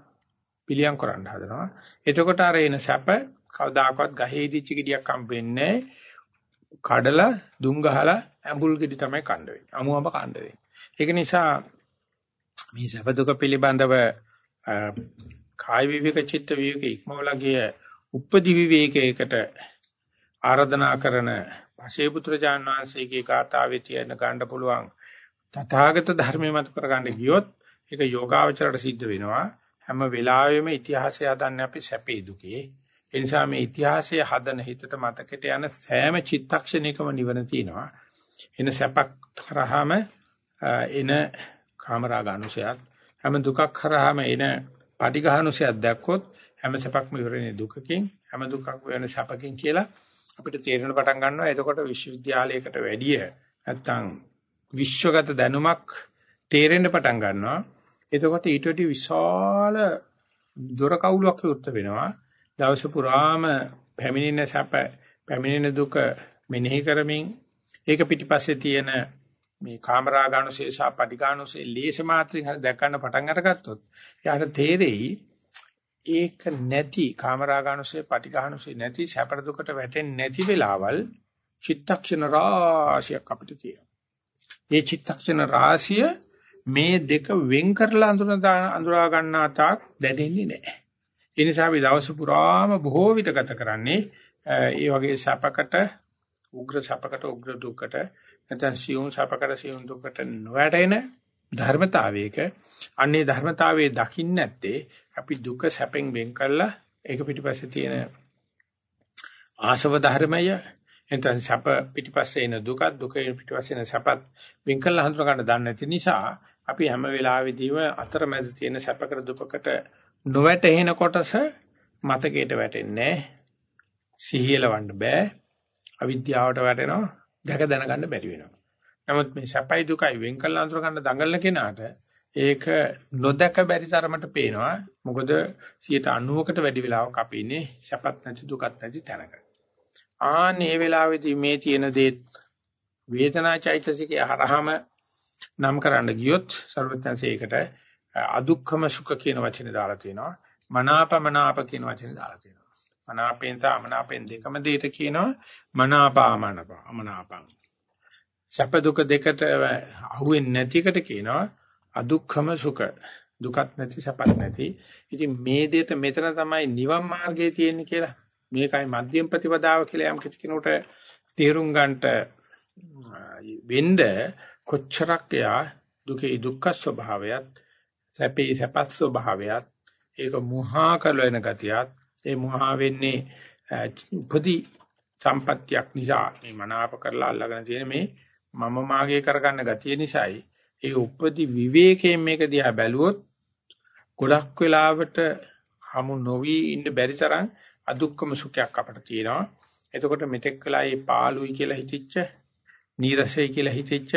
පිළියම් කරන්න හදනවා. එතකොට අර එන සැප කවදාකවත් ගහේ දිච්ච ගෙඩියක් හම්බෙන්නේ කඩලා දුම් ගහලා ඇඹුල් ගෙඩි තමයි කණ්ඩ වෙන්නේ. අමුඹ කණ්ඩ වෙන්නේ. ඒක නිසා මේ සැප දුක පිළිබඳව කාය විවේක චිත්ත විවේක ඉක්මවලා ගිය උපදි විවේකයකට ආරාධනා කරන පසේ පුත්‍රජාන් වහන්සේගේ ගාථාවේ තියෙන ගන්න පුළුවන් තථාගත ධර්මය මත කරගන්න ගියොත් ඒක යෝගාවචරයට සිද්ධ වෙනවා හැම වෙලාවෙම ඉතිහාසය හදන්නේ අපි සැපේ දුකේ. ඒ නිසා මේ ඉතිහාසය හදන හිතට මතකෙට යන සෑම චිත්තක්ෂණයකම නිවන තියෙනවා. එන සැපක් කරාම එන කාමරාගානුසයත් හැම දුකක් කරාම එන පටිඝානුසයත් දැක්කොත් හැම සැපක්ම ඉවරනේ දුකකින් හැම දුකක් වෙන සැපකින් කියලා අපිට තේරෙන පටන් ගන්නවා. එතකොට විශ්වවිද්‍යාලයකට වැඩිය නැත්තම් විශ්වගත දැනුමක් තේරෙන්න පටන් ගන්නවා. එතකොට ඊට වඩා විශාල දොර කවුලක් විවෘත වෙනවා. දවස පුරාම පැමිණෙන සැප, පැමිණෙන දුක මෙනෙහි කරමින් ඒක පිටිපස්සේ තියෙන මේ කාමරාගානුසේ සහ පටිඝානුසේ ලේස මාත්‍රින් හරි දැක ගන්න පටන් අරගත්තොත් එයාට තේරෙයි ඒක නැති කාමරාගානුසේ පටිඝානුසේ නැති සැප දුකට වැටෙන්නේ නැති වෙලාවල් චිත්තක්ෂණ රාශියක් අපිට තියෙනවා. මේ චිත්තක්ෂණ රාශිය මේ දෙක වෙන් කරලා අඳුනා ගන්නා තාක් දැනෙන්නේ නැහැ. ඒ නිසා අපි දවස පුරාම බොහෝ විට ගත කරන්නේ ඒ වගේ සැපකට උග්‍ර සැපකට උග්‍ර දුක්කට නැත්නම් සියුම් සැපකට සියුම් දුක්කට නොවැටෙන ධර්මතාවයක අන්නේ ධර්මතාවයේ දකින්න නැත්තේ අපි දුක සැපෙන් වෙන් කරලා ඒක පිටිපස්සේ තියෙන ආශව ධර්මය. එතන සැප පිටිපස්සේ එන දුක දුක පිටිපස්සේ එන සැපත් වින්කල් හඳුන ගන්න දන්නේ නැති නිසා අපි හැම වෙලාවෙදීම අතරමැද තියෙන සැපකර දුකකට නොවැටෙන කොටස මතකයට වැටෙන්නේ සිහියලවන්න බෑ. අවිද්‍යාවට වැටෙනවා. දැක දැනගන්න බැරි වෙනවා. නමුත් මේ සැපයි දුකයි වෙන්කල් අඳුර ගන්න දඟලන කෙනාට ඒක නොදක බැරි තරමට පේනවා. මොකද 90කට වැඩි වෙලාවක් අපි ඉන්නේ සැපත් නැති දුකත් නැති තැනක. ආන්නේ වෙලාවේදී මේ තියෙන දේ වේදනා චෛතසිකය හරහාම නම් කරන්න ගියොත් සර්වඥාසේකට අදුක්ඛම සුඛ කියන වචනේ දාලා තියෙනවා. මනාපමනාප කියන වචනේ දාලා තියෙනවා. මනාපෙන් තා අමනාපෙන් දෙකම දෙයට කියනවා. මනාපාමනප අමනාපං. සැප දුක දෙකට අහුවෙන්නේ නැති එකට කියනවා. අදුක්ඛම සුඛ. දුකත් නැති සැපත් නැති. ඉතින් මේ දෙයට මෙතන තමයි නිවන් මාර්ගයේ තියෙන්නේ කියලා. මේකයි මධ්‍යම ප්‍රතිපදාව කියලා යම් කිසි කෙනෙකුට තේරුම් ගන්නට වෙන්න කොච්චරක් යා දුකේ දුක්ඛ ස්වභාවයත් සැපේ සැපත් ස්වභාවයත් ඒක මුහා කරලන ගතියත් ඒ මුහා වෙන්නේ උපදි සම්පත්‍යක් නිසා මේ මනාප කරලා අල්ලගෙන තියෙන මේ මම මාගේ කරගන්න ගතිය නිසායි. ඒ උපදි විවේකයෙන් මේක දිහා බැලුවොත් ගොඩක් වෙලාවට හමු නොවි ඉන්න බැරි තරම් අදුක්කම සුඛයක් අපට තියෙනවා. එතකොට මෙතෙක් වෙලා මේ පාළුයි කියලා හිතෙච්ච, නීරසයි කියලා හිතෙච්ච,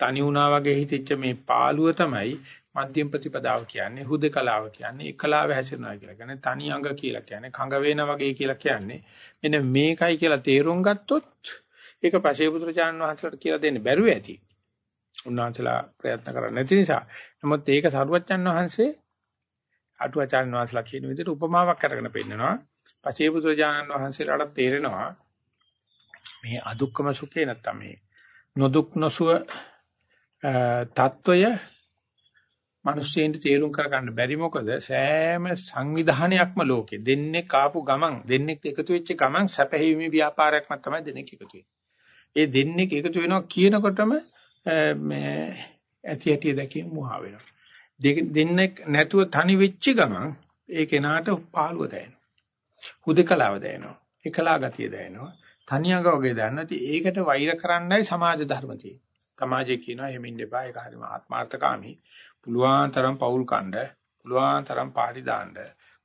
තනි වුණා වගේ හිතෙච්ච මේ පාළුව තමයි මධ්‍යම ප්‍රතිපදාව කියන්නේ, හුදකලාව කියන්නේ, එකලාව හැසිරෙනවා කියලා කියන්නේ, තනි අඟ කියලා කියන්නේ, කඟ වේන වගේ කියලා කියන්නේ. මෙන්න මේකයි කියලා තේරුම් ගත්තොත් ඒක පශේපුත්‍රචාන් වහන්සේට කියලා දෙන්න බැරුව ඇති. උන්වහන්සේලා ප්‍රයත්න කරන්නේ නැති නිසා. නමුත් ඒක සරුවච්චන් වහන්සේ අටුවාචාර්ය වහන්සේලා කියන විදිහට උපමාවක් අරගෙන පෙන්නනවා. පසේ බුදුරජාණන් වහන්සේලාට තේරෙනවා මේ අදුක්කම සුඛේ නැත්තම් මේ නොදුක් නොසුව తত্ত্বය මිනිස්සුන්ට තේරුම් කරගන්න බැරි මොකද සෑම සංවිධානයක්ම ලෝකේ දෙන්නේ කාපු ගමන් දෙන්නේ එකතු වෙච්ච ගමන් සැපහිීමේ ව්‍යාපාරයක්ම තමයි දෙන්නේ එකතු ඒ දෙන්නේ එකතු වෙනවා කියනකොටම මේ ඇති ඇටි දැකීම මුවා වෙනවා. දෙන්නේ නැතුව තනි වෙච්ච ගමන් ඒ කෙනාට පාළුව දැනෙනවා. හුදකලාව දැනෙනවා. එකලා ගතිය දැනෙනවා. තනියඟ වගේ දැනෙනවා. ඒකට වෛර කරන්නයි සමාජ ධර්ම තියෙන්නේ. සමාජයේ කියනවා එහෙම ඉන්න එපා. ඒක හරිම ආත්මార్థකාමී. පුළුවන් තරම් පෞල් කණ්ඩ, පුළුවන් තරම් පාටි දාන්න,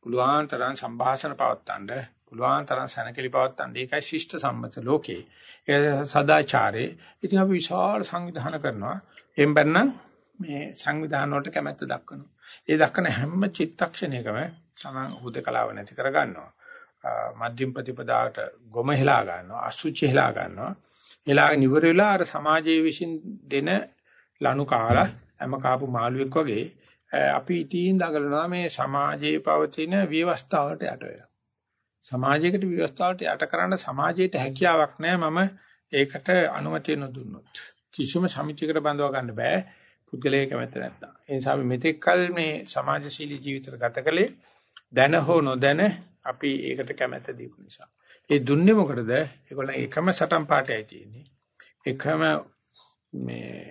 පුළුවන් තරම් සංഭാෂණ පවත්තන්න, පුළුවන් තරම් සැනකෙලි පවත්තන්න. ඒකයි ශිෂ්ට සම්මත ලෝකේ. ඒ සදාචාරේ. ඉතින් අපි විශාල සංවිධාන කරනවා. එම් බැන්නම් මේ සංවිධාන වලට කැමැත්ත දක්වනවා. ඒ දක්වන හැම චිත්තක්ෂණයකම තමන් හුදකලාව නැති කරගන්නවා. මධ්‍යම ප්‍රතිපදාවට ගොම හෙලා ගන්නවා අසුචි හෙලා ගන්නවා හෙලාගෙන ඉවර වෙලා අර සමාජයේ විසින් දෙන ලනු කාලා හැම කාපු මාළුවෙක් වගේ අපි ඉතින් දඟලනවා මේ සමාජයේ පවතින විවස්ථාවට යට වෙලා සමාජයකට විවස්ථාවට යට කරන්න සමාජයට හැකියාවක් නැහැ මම ඒකට අනුමැතිය නොදුන්නොත් කිසිම සමිතියකට බඳව ගන්න බෑ පුද්ගලයෙක් කැමැත්ත නැත්නම් ඒ නිසා අපි මෙතෙක් කල මේ සමාජශීලී ජීවිතය ගත කළේ දැන හෝ නොදැන අපි ඒකට කැමැත්ත දීපු නිසා. ඒ දුන්නේ මොකටද? ඒගොල්ලන් එකම සටන් පාටයයි තියෙන්නේ. එකම මේ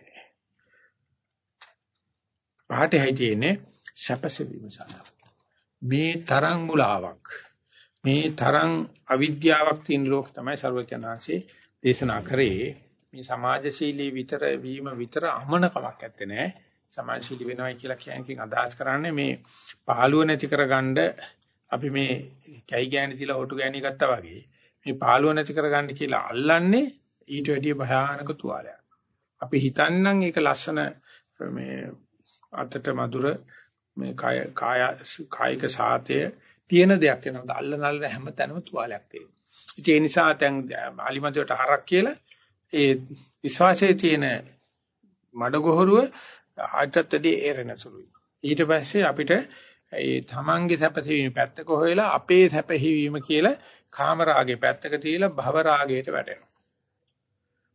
පාටයයි තියෙන්නේ සැපසෙවීම සඳහා. මේ තරම් මුලාවක් මේ තරම් අවිද්‍යාවක් තියෙන ලෝක තමයි ਸਰවඥාන්සේ දේශනා කරේ. මේ සමාජශීලී විතර වීම විතර අමනකමක් ඇත්තේ නැහැ. සමාජශීලී වෙනවා කියලා කියන්නේ අදහස් කරන්නේ මේ පහළුව නැති කරගන්න අපි මේ කැයි ගෑණි තියලා හොටු ගෑණි ගත්තා වගේ මේ පහළුව නැති කරගන්න කියලා අල්ලන්නේ ඊට වැඩිය භයානක තුවාලයක්. අපි හිතන්නම් ඒක ලස්සන මේ අතට මధుර මේ කාය කායික සාතය තියෙන දෙයක් වෙනවා. අල්ලන අල්ලන හැම තැනම තුවාලයක් තියෙනවා. ඒ නිසා දැන් අලිමදිවට හරක් කියලා ඒ විශ්වාසයේ තියෙන මඩගොහරුව ආයතත්දී ඒරෙන සුළුයි. ඊට පස්සේ අපිට ඒ තමන්ගේ සැපසීම පැත්තක හොයලා අපේ සැපහිවීම කියලා කාමරාගේ පැත්තක තියලා භවරාගයට වැටෙනවා.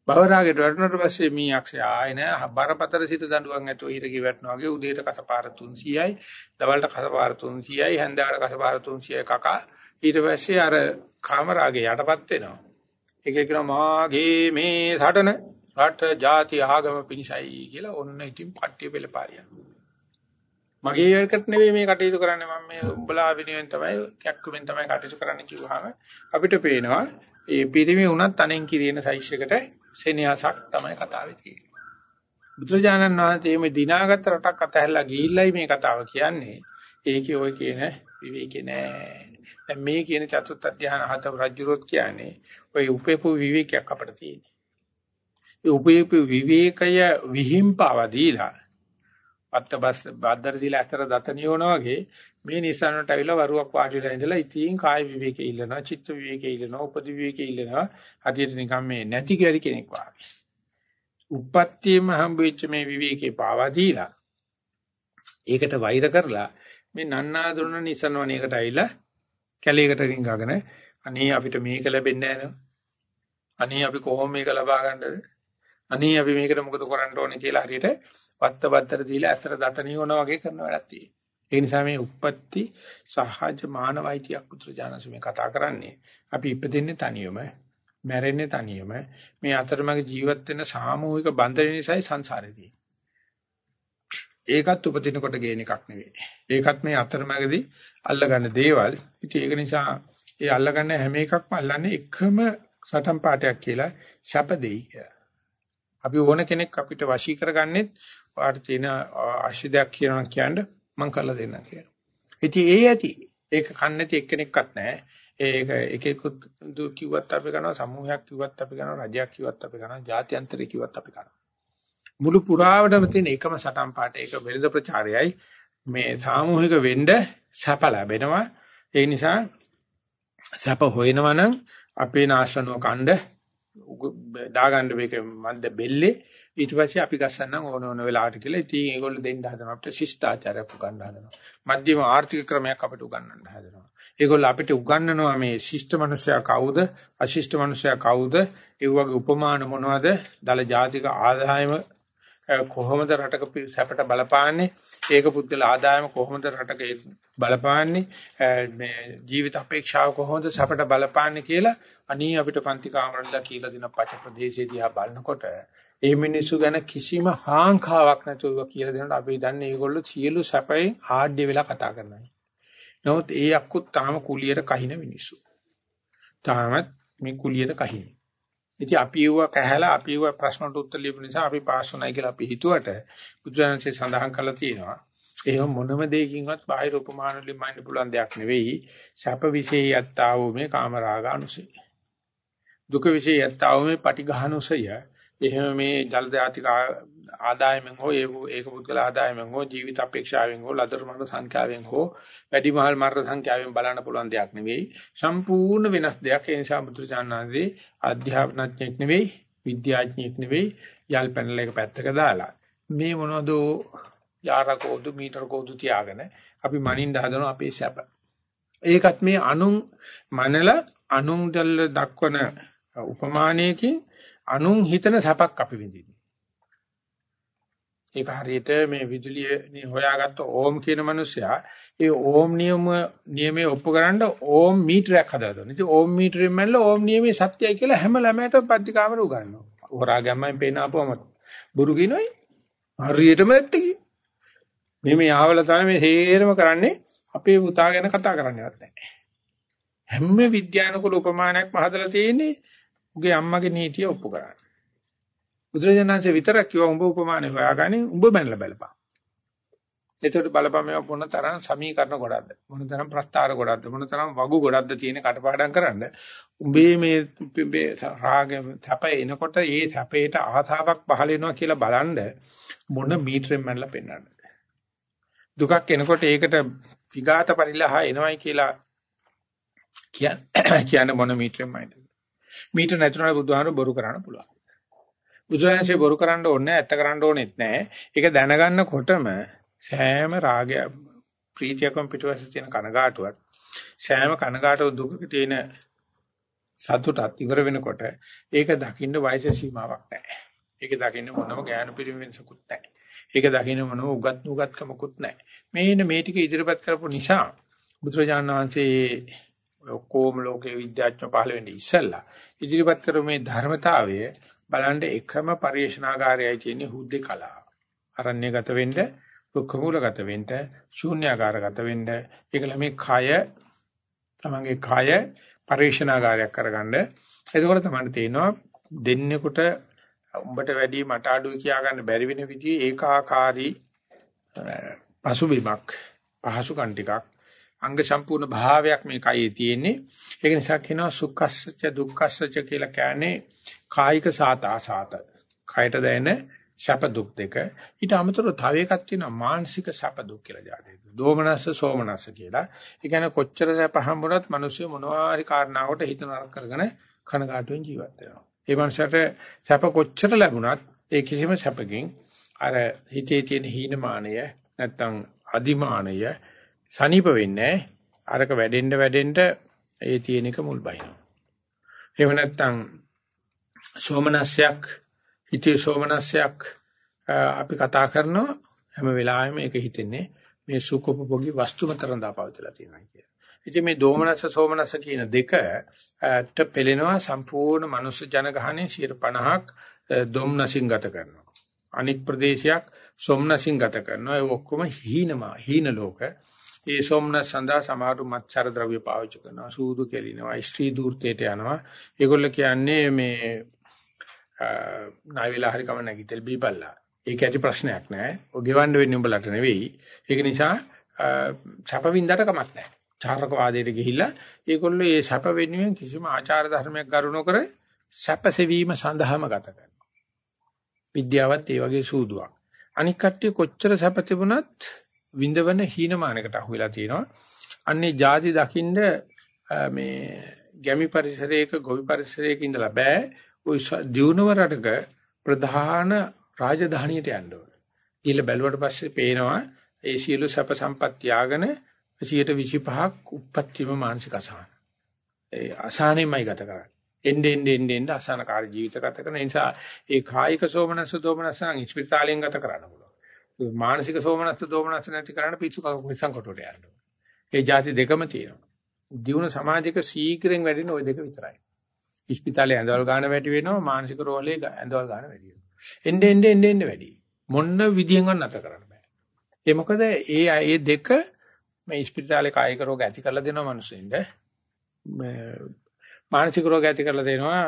භවරාගයට වැටුණාට පස්සේ මී අක්ෂය ආය නෑ බරපතල සිත දඬුවම් ඇතුව හිර කි වැටෙනවා වගේ උදේට කසපාර 300යි දවල්ට කසපාර 300යි හැන්දෑවට කසපාර 300යි කකා ඊට පස්සේ අර කාමරාගේ යටපත් වෙනවා. ඒක කියනවා මාගේ මේ සටන රට ಜಾති ආගම පිණිසයි කියලා ඔන්න ඉතින් පට්ටිය පෙළපාරියක්. මගේ වැඩකට නෙවෙයි මේ කටයුතු කරන්නේ මම මේ උඹලා වෙනුවෙන් තමයි කැක්කුමෙන් තමයි කටයුතු කරන්න කිව්වහම අපිට පේනවා ඒ පිරිමි වුණත් අනෙන් කිරින සයිස් එකට සෙනෙහසක් තමයි කතාවේ තියෙන්නේ. බුදුරජාණන් වහන්සේ මේ දිනාගත් රටක් අතහැරලා ගිහිල්ලයි මේ කතාව කියන්නේ. ඒකේ ඔය කියන විවේකේ නෑ. දැන් මේ කියන චතුත් අධ්‍යාන හත රජුරොත් කියන්නේ ඔය උපේපු විවේකයක් අපිට තියෙන්නේ. ඒ උපේපු විවේකය විහිම්පාව දීලා අත්තබස් බද්දර දීලා අතර දත නියෝන වගේ මේ නිසනට ඇවිල්ලා වරුවක් වාඩි වෙලා ඉඳලා ඉතින් කාය විවේකේ ඉල්ලනවා චිත්ත විවේකේ ඉල්ලනවා උපදි විවේකේ ඉල්ලනවා. හදිහට නිකන් මේ නැති කෙරි කෙනෙක් වාගේ. උප්පත්තියම හම්බෙච්ච මේ විවේකේ පාවා දීලා ඒකට වෛර කරලා මේ නන්නා දුන්න නිසනවණේකට ඇවිල්ලා කැලේකට රිංගගෙන අනේ අපිට මේක ලැබෙන්නේ නැහැ අනේ අපි කොහොම මේක ලබා ගන්නද? අනේ අපි මේකට මොකද කරන්න ඕනේ කියලා හරියට වත්ත බත්තර දීලා ඇතර දත නියෝන වගේ කරන වැඩක් තියෙනවා. ඒ නිසා මේ උප්පත්ති සහජ මානවයිතියක් පුත්‍රජානස මේ කතා කරන්නේ. අපි ඉපදෙන්නේ තනියම, මැරෙන්නේ තනියම. මේ අතරමඟ ජීවත් වෙන සාමූහික බන්ධන නිසායි සංසාරේ ඒකත් උපදිනකොට ගේන එකක් නෙවෙයි. ඒකත් මේ අතරමැදි අල්ලගන්න දේවල්. ඉතින් ඒක නිසා ඒ අල්ලගන්න හැම එකක්ම අල්ලන්නේ එකම සටන් පාටයක් කියලා ශප දෙයි. අපි ඕන කෙනෙක් අපිට වශී කරගන්නෙත් වාට තියෙන අවශ්‍ය දෙයක් කියනවා කියන්නේ මම කරලා දෙන්නම් කියලා. ඉතින් ඒ ඇති. ඒක කන්නේ නැති එක්කෙනෙක්වත් නැහැ. ඒක එකෙකුත් කිව්වත් අපි කරනවා සමූහයක් කිව්වත් අපි කරනවා රජයක් කිව්වත් අපි කරනවා ජාත්‍යන්තරය කිව්වත් අපි කරනවා. මුළු පුරාවටම තියෙන එකම සටන් පාට ඒක වෙළඳ ප්‍රචාරයයි මේ සාමූහික වෙන්න සැප ලැබෙනවා. ඒ නිසා සැප හොයනවා නම් අපේ නාශනව කණ්ඩ දාගන්න මේක මන්ද බෙල්ලේ ඊට පස්සේ අපි ගස්සන්නම් ඕන ඕන වෙලාවට කියලා. ඉතින් ඒගොල්ලෝ දෙන්න හදන අපිට ශිෂ්ටාචාරයක් උගන්වන්න හදනවා. මධ්‍යම ආර්ථික ක්‍රමයක් අපිට උගන්වන්න හදනවා. ඒගොල්ලෝ අපිට උගන්වනවා මේ ශිෂ්ට මනුස්සයා කවුද, අශිෂ්ට මනුස්සයා කවුද, ඒ වගේ උපමාන මොනවද, දල ජාතික ආදායම කොහොමද රටක සැපට බලපාන්නේ ඒක පුද්ගල ආදායම කොහොමද රටක බලපාන්නේ මේ ජීවිත අපේක්ෂාව කොහොමද සැපට බලපාන්නේ කියලා අනී අපිට පන්ති කාමරවල කියලා දෙන පච ප්‍රදේශයේ දිහා බලනකොට ඒ මිනිස්සු ගැන කිසිම හාංකාවක් නැතුව කියලා දෙනකොට අපි දන්නේ මේගොල්ලෝ සියලු සැපයෙන් ආඩ්‍ය වෙලා කතා කරනවා. නමුත් ඒ අක්කුත් තාම කුලියට කහින මිනිස්සු. තාමත් මේ කුලියට කහින. ඉතින් අපි ඒව කැහැලා අපි ඒව ප්‍රශ්නට උත්තර ලියපු නිසා අපි පාස් වුණයි කියලා අපි හිතුවට බුදුරජාණන්සේ සඳහන් කළා තියෙනවා. ඒව මොනම දෙයකින්වත් බාහිර උපමාන වලින් මයින්න පුළුවන් දෙයක් නෙවෙයි. සැප විශේෂ යත්තා වූ මේ කාමරාගානුසය. දුක විශේෂ යත්තා වූ මේ පටිඝානුසය. එහෙම මේ ජල දාතික ආදායමෙන් හෝ ඒක පුද්ගල ආදායමෙන් හෝ ජීවිත අපේක්ෂාවෙන් හෝ ලදරු මරණ සංඛ්‍යාවෙන් හෝ වැඩිමහල් මරණ සංඛ්‍යාවෙන් බලන්න පුළුවන් දෙයක් නෙවෙයි. සම්පූර්ණ වෙනස් දෙයක්. ඒ නිසා බුදුචානන්දේ අධ්‍යාපනඥයෙක් නෙවෙයි විද්‍යාඥයෙක් නෙවෙයි යල් පැනල එක පැත්තක දාලා මේ මොනවද යාර කෝදු මීටර කෝදු තියාගෙන අපි මනින්න හදනවා අපේ සැප. ඒකත් මේ අනුන් මනල අනුන් දක්වන උපමානයකින් අනුන් හිතන සැපක් අපි විඳිනවා ඒක හරියට මේ විදුලිය හොයාගත්ත ඕම් කියන මිනිසයා ඒ ඕම් නියම නියමයේ ඔප්පු කරන්න ඕම් මීටරයක් හදලා දුන්නා. ඉතින් ඕම් මීටරෙන් මැල්ල ඕම් නියමයේ සත්‍යයි කියලා හැම ළමයටම පත්‍රිකාවර උගන්වනවා. හොරා ගැම්මෙන් පේන අපවම බුරු කිනොයි හරියටම ඇත්ත කි. මේ මේ ආවල තමයි මේ හේරම කරන්නේ අපේ පුතා ගැන කතා කරන්නේවත් නැහැ. හැම විද්‍යානුකූල උපමානයක්ම හදලා තියෙන්නේ උගේ අම්මගේ නීතිය ඔප්පු කරන්න. බුදුරජාණන්සේ විතරක් කිව්වා උඹ උපමානේ හොයාගන්නේ උඹ බැලලා බලපන්. එතකොට බලපන් මේ මොන තරම් සමීකරණ ගොඩක්ද මොන තරම් ප්‍රස්තාර ගොඩක්ද මොන තරම් වගු ගොඩක්ද තියෙන කටපාඩම් කරන්න උඹේ මේ රාග තප එනකොට ඒ තපේට ආතාවක් පහල වෙනවා කියලා බලන්න මොන මීටරෙන් මැනලා පෙන්වන්නද දුකක් එනකොට ඒකට විඝාත පරිලහ එනවයි කියලා කියන්නේ මොන මීටරෙන් මයිද මීටර නැතුණා බුදුහාමුදුරු බොරු කරන්න පුළුවන් බුදුරජාණන්සේ බොරු කරන්න ඕනේ ඇත්ත කරන්න ඕනෙත් නැහැ. ඒක දැනගන්නකොටම සෑම රාගය ප්‍රීතියකම් පිටුවස තියෙන කනගාටුවක් සෑම කනගාටුව දුකක තියෙන සතුටත් ඉවර වෙනකොට ඒක දකින්න වයස සීමාවක් නැහැ. ඒක දකින්න මොනම ඥාන පිරිවෙන්සකුත් නැහැ. ඒක දකින්න මොනම උගත් නුගත්කමකුත් නැහැ. මේන මේ ටික ඉදිරිපත් කරපු නිසා බුදුරජාණන් වහන්සේ ඔක්කොම ලෝකේ විද්‍යාඥ පහළ වෙන්නේ ඉස්සල්ලා ඉදිරිපත් කරු මේ ධර්මතාවය බලන්න එකම පරිේශනාකාරයයි තියෙන්නේ හුද්දේ කලාව. අරණ්‍යගත වෙන්න, දුක්ඛ මූලගත වෙන්න, ශූන්‍යාකාරගත වෙන්න. ඒකල මේ කය තමන්ගේ කය පරිශනාකාරයක් කරගන්න. එතකොට තමයි තේනවා දෙන්නෙකුට උඹට වැඩි මට අඩුයි කියා ගන්න බැරි වෙන විදිහේ ඒකාකාරී පසුබිමක් පහසුකම් ටිකක් අංග සම්පූර්ණ භාවයක් මේ කයේ තියෙන්නේ. ඒක නිසා කියනවා සුඛස්සච දුක්ඛස්සච කියලා කියන්නේ කායික සාතාසාත. කයට දැනෙන සැප දුක් දෙක. ඊට අමතරව තව එකක් තියෙනවා මානසික සැප දුක් කියලා જાතියි. දෝමනස්ස සෝමනස්ස කියලා. ඒ කියන්නේ කොච්චර සැප හම්බුණත් මිනිස්සු මොනවා හරි කාරණාවකට හිත නරක කරගෙන කනගාටුවෙන් ජීවත් වෙනවා. ඒ මනුස්සයට සැප කොච්චර ලැබුණත් ඒ කිසිම සැපකින් අර හිතේ තියෙන හීනමානය නැත්තම් අදිමානය සනීප වෙන්නේ අරක වැඩෙන්න වැඩෙන්න ඒ තියෙන එක මුල් බහිනවා. එහෙම නැත්තම් සෝමනස්යක් හිතේ සෝමනස්යක් අපි කතා කරනවා හැම වෙලාවෙම ඒක හිතෙන්නේ මේ සුඛෝපභෝගී වස්තුමතර දාපවතලා තියෙනවා කියලා. ඉතින් මේ දෝමනස සෝමනස කියන දෙකට පෙළෙනවා සම්පූර්ණ මනුස්ස ජනගහනේ 50ක් දොම්නසින් ගත කරනවා. අනික් ප්‍රදේශයක් සොම්නසින් ගත කරනවා. ඒ ඔක්කොම හීනමා හීන ලෝක. ඒ සොම්නස් සඳහා සමහරු මත්සර ද්‍රව්‍ය පාවිච්චි කරනවා. සූදු කෙලිනවා. ස්ත්‍රී දූර්තයට යනවා. ඒගොල්ල කියන්නේ මේ නාවිලා හරි කම නැගිතල් බීපල්ලා. ඒක ඇති ප්‍රශ්නයක් නෑ. ඔය ගෙවන්න වෙන්නේ උඹලට නෙවෙයි. ඒක නිසා සැපවින්දට කමක් නෑ. චාරක වාදයට ගිහිල්ලා ඒගොල්ලෝ මේ සැප වෙනුවෙන් කිසිම ආචාර ධර්මයක් කරු නොකර සැපසෙවීම සඳහාම ගත කරනවා. විද්‍යාවත් ඒ වගේ සූදුවක්. අනික් කට්ටිය කොච්චර සැප තිබුණත් විඳවන හීනමානකට අහු වෙලා තියෙනවා. අන්නේ ಜಾති දකින්න මේ ගැමි පරිසරයක ගොවි පරිසරයක ඉඳලා බෑ. ওই දියුණුව රටක ප්‍රධාන රාජධානියට යන්න ඕනේ. ගිහලා බැලුවට පස්සේ පේනවා ඒ සියලු සැප සම්පත් ත්‍යාගන 125ක් උපත්තිම මානසික අසහන. ඒ අසහනෙමයි ගත කරන්නේ. එන්නේ එන්නේ එන්නේ අසහනකාරී ජීවිත ගත කරන නිසා ඒ කායික සෝමනස්ස දෝමනස්ස නම් ඉස්පිරිතාලෙන් ගත කරන්න පුළුවන්. මානසික සෝමනස්ස දෝමනස්ස නැති කරන්න පිස්සු සංකොටට යන්න. ඒ જાති දෙකම තියෙනවා. දියුණු සමාජයක සීක්‍රෙන් වැඩින ওই දෙක විතරයි. ඉස්පිතාලේ ඇඳවල් ගන්න වැඩි වෙනවා මානසික රෝලේ ඇඳවල් ගන්න වැඩි වෙනවා. එන්නේ එන්නේ එන්නේ වැඩි. මොන්න විදියෙන්වත් නැත කරන්න බෑ. ඒ මොකද ඒ ඒ දෙක මේ ඉස්පිරිතාලේ කායික රෝග ඇති කරලා දෙනවා මිනිස්සුන්ට මානසික රෝග ඇති කරලා දෙනවා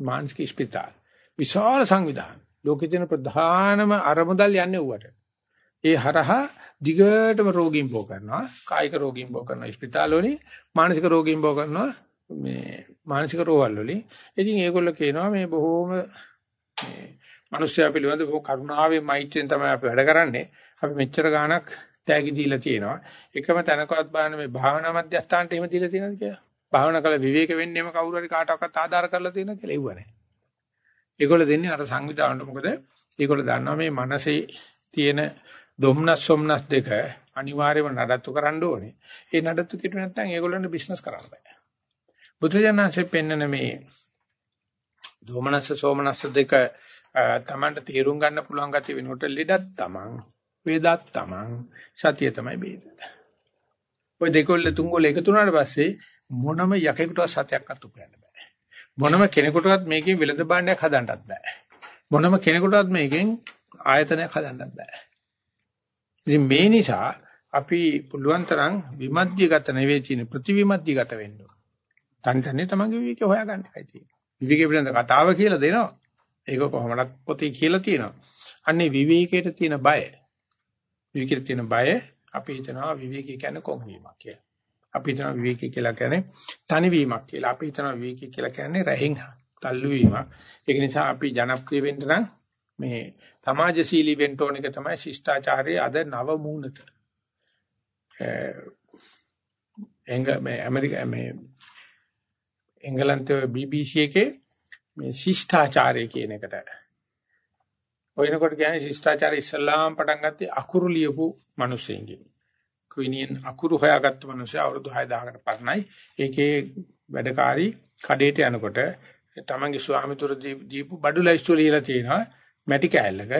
මානසික ඉස්පිරිතාල විශාල සංවිධාන ලෝකේ තියෙන ප්‍රධානම අරමුදල් යන්නේ ඌට ඒ හරහා දිගටම රෝගීන් බෝ කරනවා. කායික රෝගීන් බෝ කරනවා ඉස්පිරිතාල වලින්. මානසික රෝගීන් බෝ කරනවා මේ මානසික රෝගවල වලින්. ඉතින් ඒගොල්ලෝ කියනවා මේ බොහෝම මේ මිනිස්සයා පිළිබඳ බොහෝ කරුණාවෙන් මෛත්‍රියෙන් තමයි අපි වැඩ කරන්නේ. අපි මෙච්චර ගාණක් තෑගි දීලා තියෙනවා. එකම තැනකවත් බලන්න මේ භාවනා මධ්‍යස්ථානට එහෙම දීලා තියෙනවද කියලා. භාවනා කළ විවේක වෙන්නේම කවුරු හරි කාටවත් ආධාර කරලා තියෙනවද කියලා ඉවුව නැහැ. ඒගොල්ලෝ දෙන්නේ අර සංවිධානයට මොකද ඒගොල්ලෝ දන්නවා මේ මනසේ තියෙන දොම්නස් සොම්නස් දෙක අනිවාර්යයෙන්ම නඩත්තු කරන්න ඕනේ. ඒ නඩත්තු කිව්ව නැත්නම් ඒගොල්ලන්ට බිස්නස් කරන්න බෑ. බුදුජානන්සේ පෙන්නන මේ දොමනස් සෝමනස් දෙක තමන්ට තේරුම් ගන්න පුළුවන් ගැති වෙනකොට ලෙඩක් තමන් වේදත් තමන් සතිය තමයි බේද. ඔය දෙකොල්ල තුන්කොල්ල එකතු වුණාට පස්සේ මොනම යකෙකුටවත් සතයක්වත් උපයන්න බෑ. මොනම කෙනෙකුටවත් මේකෙන් විලද භාණ්ඩයක් හදන්නත් බෑ. මොනම කෙනෙකුටවත් මේකෙන් ආයතනයක් හදන්නත් බෑ. ඉතින් මේ නිසා අපි පුළුවන් තරම් විමධ්‍යගත නෙවෙයි තියෙන ප්‍රතිවිමධ්‍යගත වෙන්න ඕන. තනි තනි තමන්ගේ විවේකේ හොයාගන්න එකයි තියෙන්නේ. විවේකේ පිළිබඳ කතාව කියලා දෙනවා. ඒක කොහොමදත් පොතේ කියලා තියෙනවා. අන්නේ විවේකයට තියෙන බය. විවේකයට තියෙන බය අපි හිතනවා විවේකී කියන්නේ කොහොමීමක් කියලා. අපි හිතනවා විවේකී කියලා කියන්නේ තනිවීමක් කියලා. අපි හිතනවා විවේකී කියලා කියන්නේ රැහෙන් තල්ලු වීමක්. ඒක නිසා අපි ජනප්‍රිය වෙන්න නම් මේ සමාජශීලී වෙන්න ඕන එක තමයි ශිෂ්ටාචාරයේ අද නව මූණත. එංග මේ ඇමරිකා මේ එංගලන්තයේ BBC එකේ මේ ශිෂ්ටාචාරය කියන එකට ඔයනකොට කියන්නේ ශිෂ්ටාචාරය ඉස්ලාම් පටන් ගත්තේ අකුරු ලියපු මිනිස්සුන්ගෙන්. ක්විනියන් අකුරු හොයාගත්ත මිනිස්සු අවුරුදු 6000කට පරණයි. ඒකේ වැඩකාරී කඩේට යනකොට තමන්ගේ ස්වාමිතුරු දීපු බඩු ලයිස්ට් ලියලා තියෙනවා මැටි කෑල්ලක.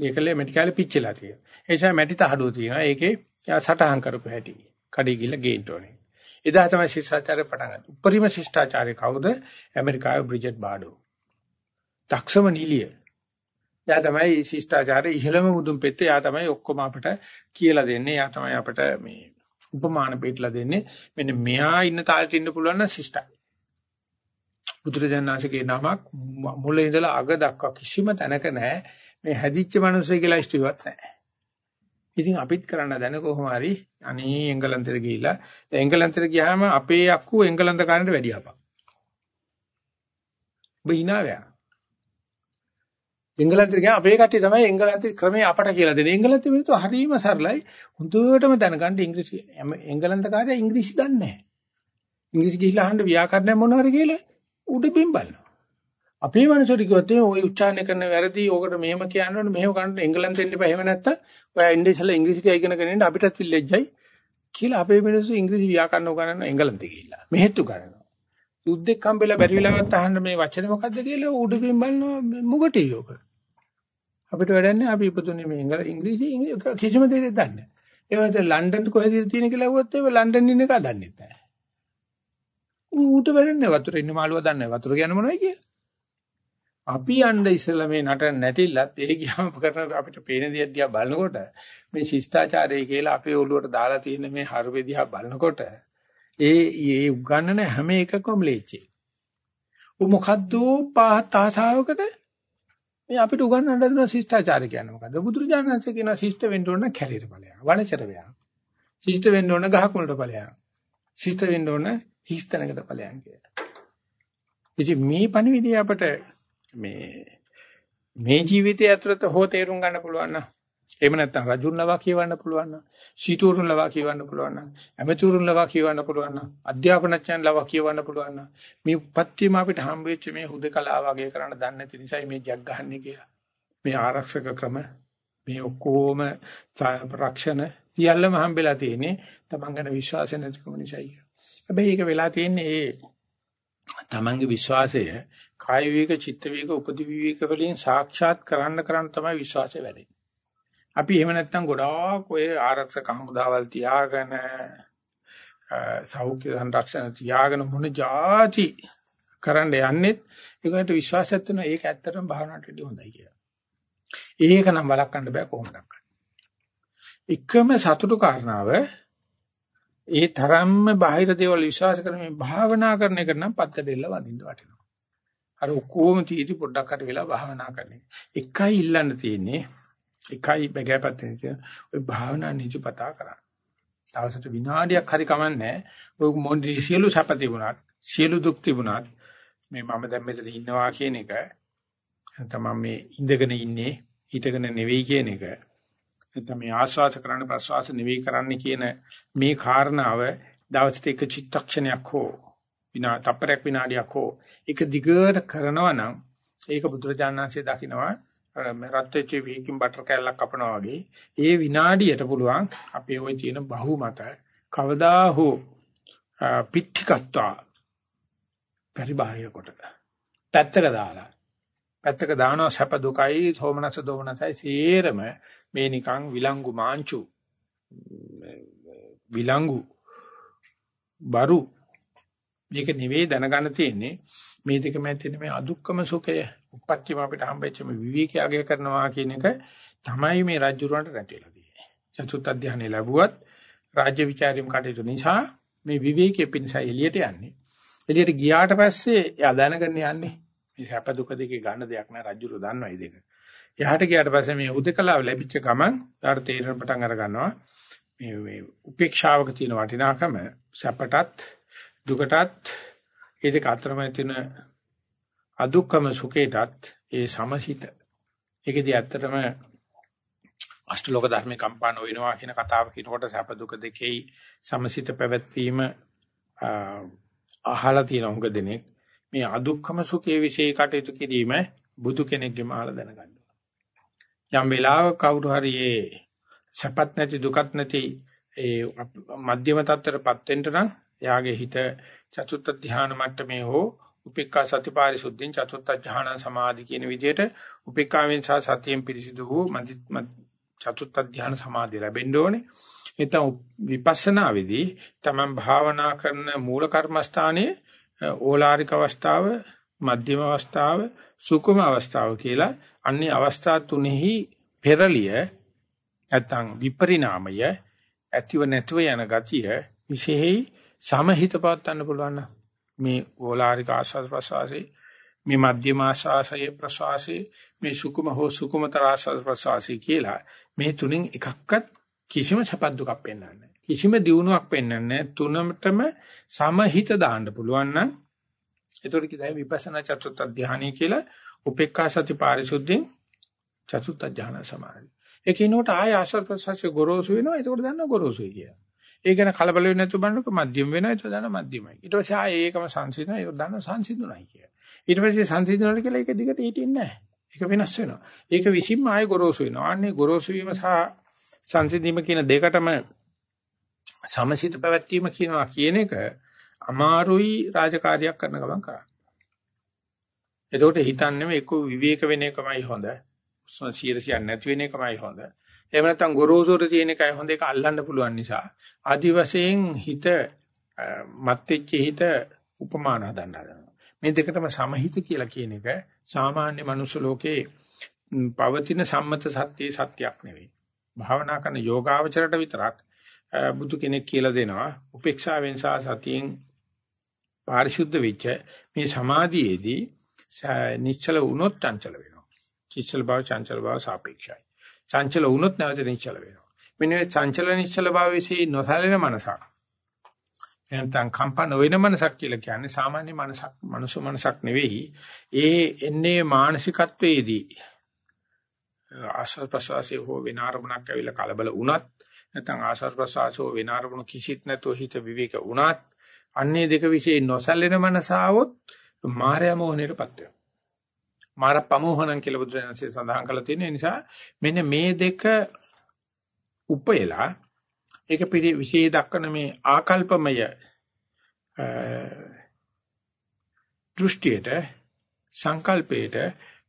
ඒකලේ මැටි කෑල්ල පිච්චිලා තියෙනවා. ඒ නිසා මැටි තහඩුව තියෙනවා. ඒකේ යා සටහන් කරපු හැටි. කඩේ ගිහලා ගේන්න ඕනේ. එදා තමයි ශිෂ්ටාචාරය පටන් ගත්තේ. උපරිම ශිෂ්ටාචාරය කවුද? ඇමරිකාවේ බ්‍රිජට් බාඩෝ. දක්ෂම නිලිය. එයා තමයි ශිෂ්ටාචාරයේ ඉහළම මුදුන් පෙත්තේ. එයා තමයි ඔක්කොම අපට කියලා දෙන්නේ. එයා තමයි අපට මේ උපමාන පිටලා දෙන්නේ. මෙන්න මෙයා ඉන්න තාලෙට ඉන්න පුළුවන් නම් ශිෂ්ටයි. බුදුරජාණන්සේගේ නමක් මුල ඉඳලා අග දක්වා කිසිම තැනක නැහැ. මේ හැදිච්ච මිනිස්සු කියලා ඉස්තුවත් නැහැ. ඉතින් අපිත් කරන්න දැන කොහොම හරි අනේ එංගලන්තෙට ගිහිල්ලා දැන් එංගලන්තෙට ගියාම අපේ අක්කු එංගලන්ත කාරණට වැඩි අපක්. ඔබ hinaවයා. එංගලන්තෙට ගියාම අපේ කට්ටිය තමයි එංගලන්ත ක්‍රමයේ අපට කියලා දෙන්නේ. එංගලන්ත මිනිස්සු හරිම සරලයි. හොඳටම දැනගන්න ඉංග්‍රීසි එංගලන්ත කාර්යය ඉංග්‍රීසි දන්නේ නැහැ. ඉංග්‍රීසි ගිහිල්ලා අහන්න ව්‍යාකරණ මොනවාරි කියලා උඩ බිම් බලනවා. අපේ මනසට කිව්වොත් ඒ ඔය උච්චාරණය කරන වැරදි ඕකට මෙහෙම කියන්න ඕනේ මෙහෙම කරන්න එංගලන්තෙන් එන්න එපා එහෙම නැත්තම් ඔයා ඉන්නේ ඉස්සලා ඉංග්‍රීසි ටික ඉගෙනගෙන ඉන්න අපිටත් විල්ලෙජ්ජයි කියලා අපේ මිනිස්සු ඉංග්‍රීසි ව්‍යාකරණ උගන්වන එංගලන්තේ ගිහිල්ලා. මෙහෙත්තු කරනවා. යුද්ධෙක් හම්බෙලා බැරි වෙලාවත් අහන්න මේ වචනේ මොකද්ද කියලා උඩ බිම් බලනවා මුගටි යෝක අපිට වැඩන්නේ අපි ඉපදුනේ මේ ඉංග්‍රීසි කිසිම දෙයක් දන්නේ නැහැ. ඒ වගේ ලන්ඩන් කොහෙද තියෙන කියලා ඇහුවොත් ඒ ලන්ඩන් ඉන්න එක දන්නේ නැහැ. ඌට වැඩන්නේ වතුර ඉන්න මාළුවා දන්නේ වතුර කියන්නේ මොනවයි කියලා අපි යන්න ඉස්සෙල්ලා මේ නටන නැටිල්ලත් ඒ ගියාම කරන අපිට පේන දේ දිහා බලනකොට මේ ශිෂ්ටාචාරය කියලා අපේ ඔළුවට දාලා තියෙන මේ හරුවේ දිහා බලනකොට ඒ ඒ උගන්නන හැම එකකම ලේචි. උ මොකද්ද පාහත් ආසාවකට මේ අපිට උගන්වන්න දෙන ශිෂ්ටාචාරය කියන්නේ මොකද්ද? බුදුරජාණන් වහන්සේ කියන ශිෂ්ට වෙන්න ඕන කැලේට ඵලයක්. වනචර ව්‍යා. ශිෂ්ට වෙන්න ඕන ගහක් මුලට ඵලයක්. ශිෂ්ට වෙන්න ඕන හිස්තැනකට ඵලයක් කියලා. ඉතින් මේ පණිවිඩය අපට මේ මේ ජීවිතය ඇතුළත හෝ තේරුම් ගන්න පුළුවන් නම් එහෙම නැත්නම් රජුන් ලවා කියවන්න පුළුවන් නම් සීතුරුන් ලවා කියවන්න පුළුවන් නම් ඇමතුරුන් ලවා කියවන්න පුළුවන් නම් අධ්‍යාපනඥයන් ලවා කියවන්න පුළුවන් නම් මේ උපත්තියම අපිට හම්බ වෙච්ච මේ හුදකලා වගේ කරන්න දන්නේ නැති නිසා මේ ජග් ගහන්නේ කියලා මේ ආරක්ෂක ක්‍රම මේ ඔක්කොම රක්ෂණ සියල්ලම හම්බෙලා තියෙන්නේ තමන් ගැන විශ්වාසය නැතිකම නිසායි. හැබැයි ඒක වෙලා තියෙන්නේ ඒ තමන්ගේ විශ්වාසය කාය විවේක චිත්ත විවේක උපදි විවේක වලින් සාක්ෂාත් කරන්න කරන්න තමයි විශ්වාසය වැඩෙන්නේ. අපි එහෙම නැත්නම් ගොඩාක් ඔය ආරක්ෂක හමුදාවල් තියාගෙන සෞඛ්‍ය සංරක්ෂණ තියාගෙන මොන જાති කරන්න යන්නෙත් ඒකට විශ්වාසයක් වෙනවා ඒක ඇත්තටම භාවනාවට වඩා හොඳයි කියලා. ඒක නම් වළක්වන්න බෑ කොහොමද එකම සතුටු කාරණාව ඒ තරම්ම බාහිර දේවල් විශ්වාස කරන මේ භාවනා කරන එක නම් පත්ක දෙල්ල වදින්න වටිනවා. අර ඔක්කොම තීටි පොඩ්ඩක් අර වෙලා භාවනා කරන එක. එකයි ඉල්ලන්න තියෙන්නේ. එකයි බගෑපත්තේ තියෙන ඔය භාවනා නිජපතා කරන්න. දවසට විනාඩියක් හරි කමන්නේ. ඔය මොන්දි සියලු සැප තිබුණත්, සියලු දුක් තිබුණත් මේ මම දැන් මෙතන ඉන්නවා කියන එක තමයි මේ ඉඳගෙන ඉන්නේ, හිටගෙන නෙවෙයි කියන එක. නැත්නම් මේ ආස්වාද කරන්න ප්‍රසවාස නෙවෙයි කරන්න කියන මේ කාරණාව දවසට එක චිත්තක්ෂණයක් හෝ විනා තප්පරයක් විනාඩියක් හෝ එක දිගට කරනවා නම් ඒක බුදුරජාණන්සේ දකිනවා. රත් වෙච්ච වීකින් බටර් කෑල්ලක් කපනවා වගේ ඒ විනාඩියට පුළුවන් අපේ ওই තියෙන බහුමත කවදා හෝ පිටිකත්වා පරිබාහිර කොට පැත්තක දාලා පැත්තක දානවා සැප දුකයි සෝමනස දෝමනසයි සේරම මේ නිකන් විලංගු මාංචු විලංගු බරු මේක නෙවෙයි දැනගන්න තියෙන්නේ මේ දෙක මැද තියෙන මේ අදුක්කම සුඛය උපත්තිම අපිට හම්බෙච්ච මේ විවිධය අගය කරනවා කියන එක තමයි මේ රාජ්‍යරුවන්ට රැටෙලා තියෙන්නේ. චතුත් අධ්‍යානෙ ලැබුවත් රාජ්‍ය විචාරියම් කටයුතු නිසා මේ විවේකයේ පිණිස එළියට යන්නේ. එළියට ගියාට පස්සේ එයා දැනගන්න යන්නේ මේ සැප දුක දෙකේ ගන්න දෙයක් නෑ රාජ්‍යරුව දන්නවා මේ දෙක. එහාට ගියාට පස්සේ මේ උදකලාව ලැබිච්ච ගමන් ඊට තේරෙන පටන් අර ගන්නවා. මේ මේ උපේක්ෂාවක තියෙන වටිනාකම සැපටත් දුකටත් ඒ දෙක අතරමැද තියෙන අදුක්කම සුඛයටත් ඒ සමසිත. ඒකදී ඇත්තටම අෂ්ටලෝක ධර්මේ කම්පා නොවෙනවා කියන කතාව කියනකොට සැප දුක දෙකේ සමසිත පැවැත්වීම අහලා තියෙන උඟ දෙනෙක් මේ අදුක්කම සුඛයේ વિશે කටයුතු කිරීම බුදු කෙනෙක්ගේම අහලා දැනගන්න. යම් වෙලාවක කවුරු හරි ඒ සැපත් නැති දුකත් නැති ඒ මධ්‍යම තත්ත්වයටපත් වෙන්න නම් එයාගේ හිත චතුත්ථ ධානය මට්ටමේ හෝ උපේක්ඛා සතිපාරිසුද්ධින් චතුත්ථ ධානය සමාධි කියන විදිහට උපේක්ඛාවෙන් සහ සතියෙන් පිරිසිදු වූ චතුත්ථ ධානය සමාධිය ලැබෙන්න ඕනේ. එතන විපස්සනා වෙදී තමන් භාවනා කරන මූල කර්මස්ථානයේ ඕලාරික අවස්ථාව, මධ්‍යම අවස්ථාව, සුකුම අවස්ථාව කියලා අන්නේ අවස්ථා තුනෙහි පෙරලිය නැත්නම් විපරිණාමය ඇතිව නැතිව යන ගතිය විශේෂයි. සමහිත පවත්වන්න පුළුවන් මේ ඕලාරික ආස්වාද ප්‍රසවාසයේ මේ මධ්‍යම ආස්වාසයේ ප්‍රසවාසයේ මේ සුකුම හෝ සුකුමතර ආස්වාද ප්‍රසවාසයේ කියලා මේ තුنين එකක්වත් කිසිම සපත් දුකක් පෙන්වන්නේ කිසිම දියුණුවක් පෙන්වන්නේ තුනටම සමහිත දාන්න පුළුවන් නම් ඒතකොට කිව්වා විපස්සනා චතුත්ථ ධානය කියලා උපේක්ඛා සති පාරිශුද්ධියෙන් චතුත්ථ ධානය සමාධි. ඒ කිනෝට ආය ආශ්‍රද ප්‍රසවාසය ගොරෝසු වෙනවා. ඒතකොට දන්නවා ගොරෝසුයි කියලා. ඒ ගැන කලබල වෙන්නේ නැතුව බලනකොට මධ්‍යම වෙනවා. ඒක දන්න මධ්‍යමයි. ඊට පස්සේ ආය ඒකම සංසිඳනවා. ඒක දන්න සංසිඳුණයි කියලා. ඊට පස්සේ සංසිඳුණාට කියලා ඒක දිගට හිටින්නේ නැහැ. ඒක වෙනස් වෙනවා. ඒක විසින්ම ආය ගොරෝසු වෙනවා. අනේ ගොරෝසු වීම සහ සංසිඳීම කියන දෙකටම සමසිත පැවැත්වීම කියනවා කියන එක අමාරුයි රාජකාරියක් කරන ගමන් කරන්නේ. එතකොට හිතන්නේ එක්ක විවේක වෙන එකමයි හොඳ. සීරසියක් නැති වෙන එකමයි හොඳ. එහෙම නැත්නම් ගොරෝසුර තියෙන එකයි හොඳ එක අල්ලන්න පුළුවන් නිසා ආදි වශයෙන් හිත මත්ෙච්ච හිත උපමාන හදන්න හදනවා. මේ දෙකටම සමහිත කියලා කියන එක සාමාන්‍ය මනුස්ස ලෝකේ පවතින සම්මත සත්‍යයේ සත්‍යක් නෙවෙයි. භාවනා කරන යෝගාවචරයට විතරක් බුදු කෙනෙක් කියලා දෙනවා. උපේක්ෂාවෙන් සහ සතියෙන් පාරිශුද්ධ වෙච්ච මේ සමාධියේදී නිශ්චල වුණොත් චංචල වෙනවා. නිශ්චල බව චංචල බව සාපේක්ෂයි. චංචල වුණොත් නැවත නිශ්චල වෙනවා. මෙන්න මේ චංචල නිශ්චල බව વિશે නොසැලෙන මනසක්. එහෙනම් කම්පන වෙන මනසක් කියලා කියන්නේ සාමාන්‍ය මනසක්, මනුෂ්‍ය මනසක් නෙවෙයි. ඒ එන්නේ මානසිකත්වයේදී ආශ්වාස ප්‍රශ්වාසයේ හෝ විනාරමුණක් ඇවිල්ලා කලබල වුණත් නැත්නම් ආශ්වාස ප්‍රශ්වාසෝ විනාරමුණ කිසිත් නැතුව හිත විවේක වුණත් අන්නේ දෙක વિશે නොසැලෙන මනසාවොත් මායя මොහොනේටපත් වෙනවා. මාර ප්‍රමෝහණං කියලා බුදුරජාණන්සේ සඳහන් කළා තියෙන නිසා මෙන්න මේ දෙක උපයලා ඒක පිළි විශේෂ දක්වන මේ ආකල්පමය දෘෂ්ටියට සංකල්පයට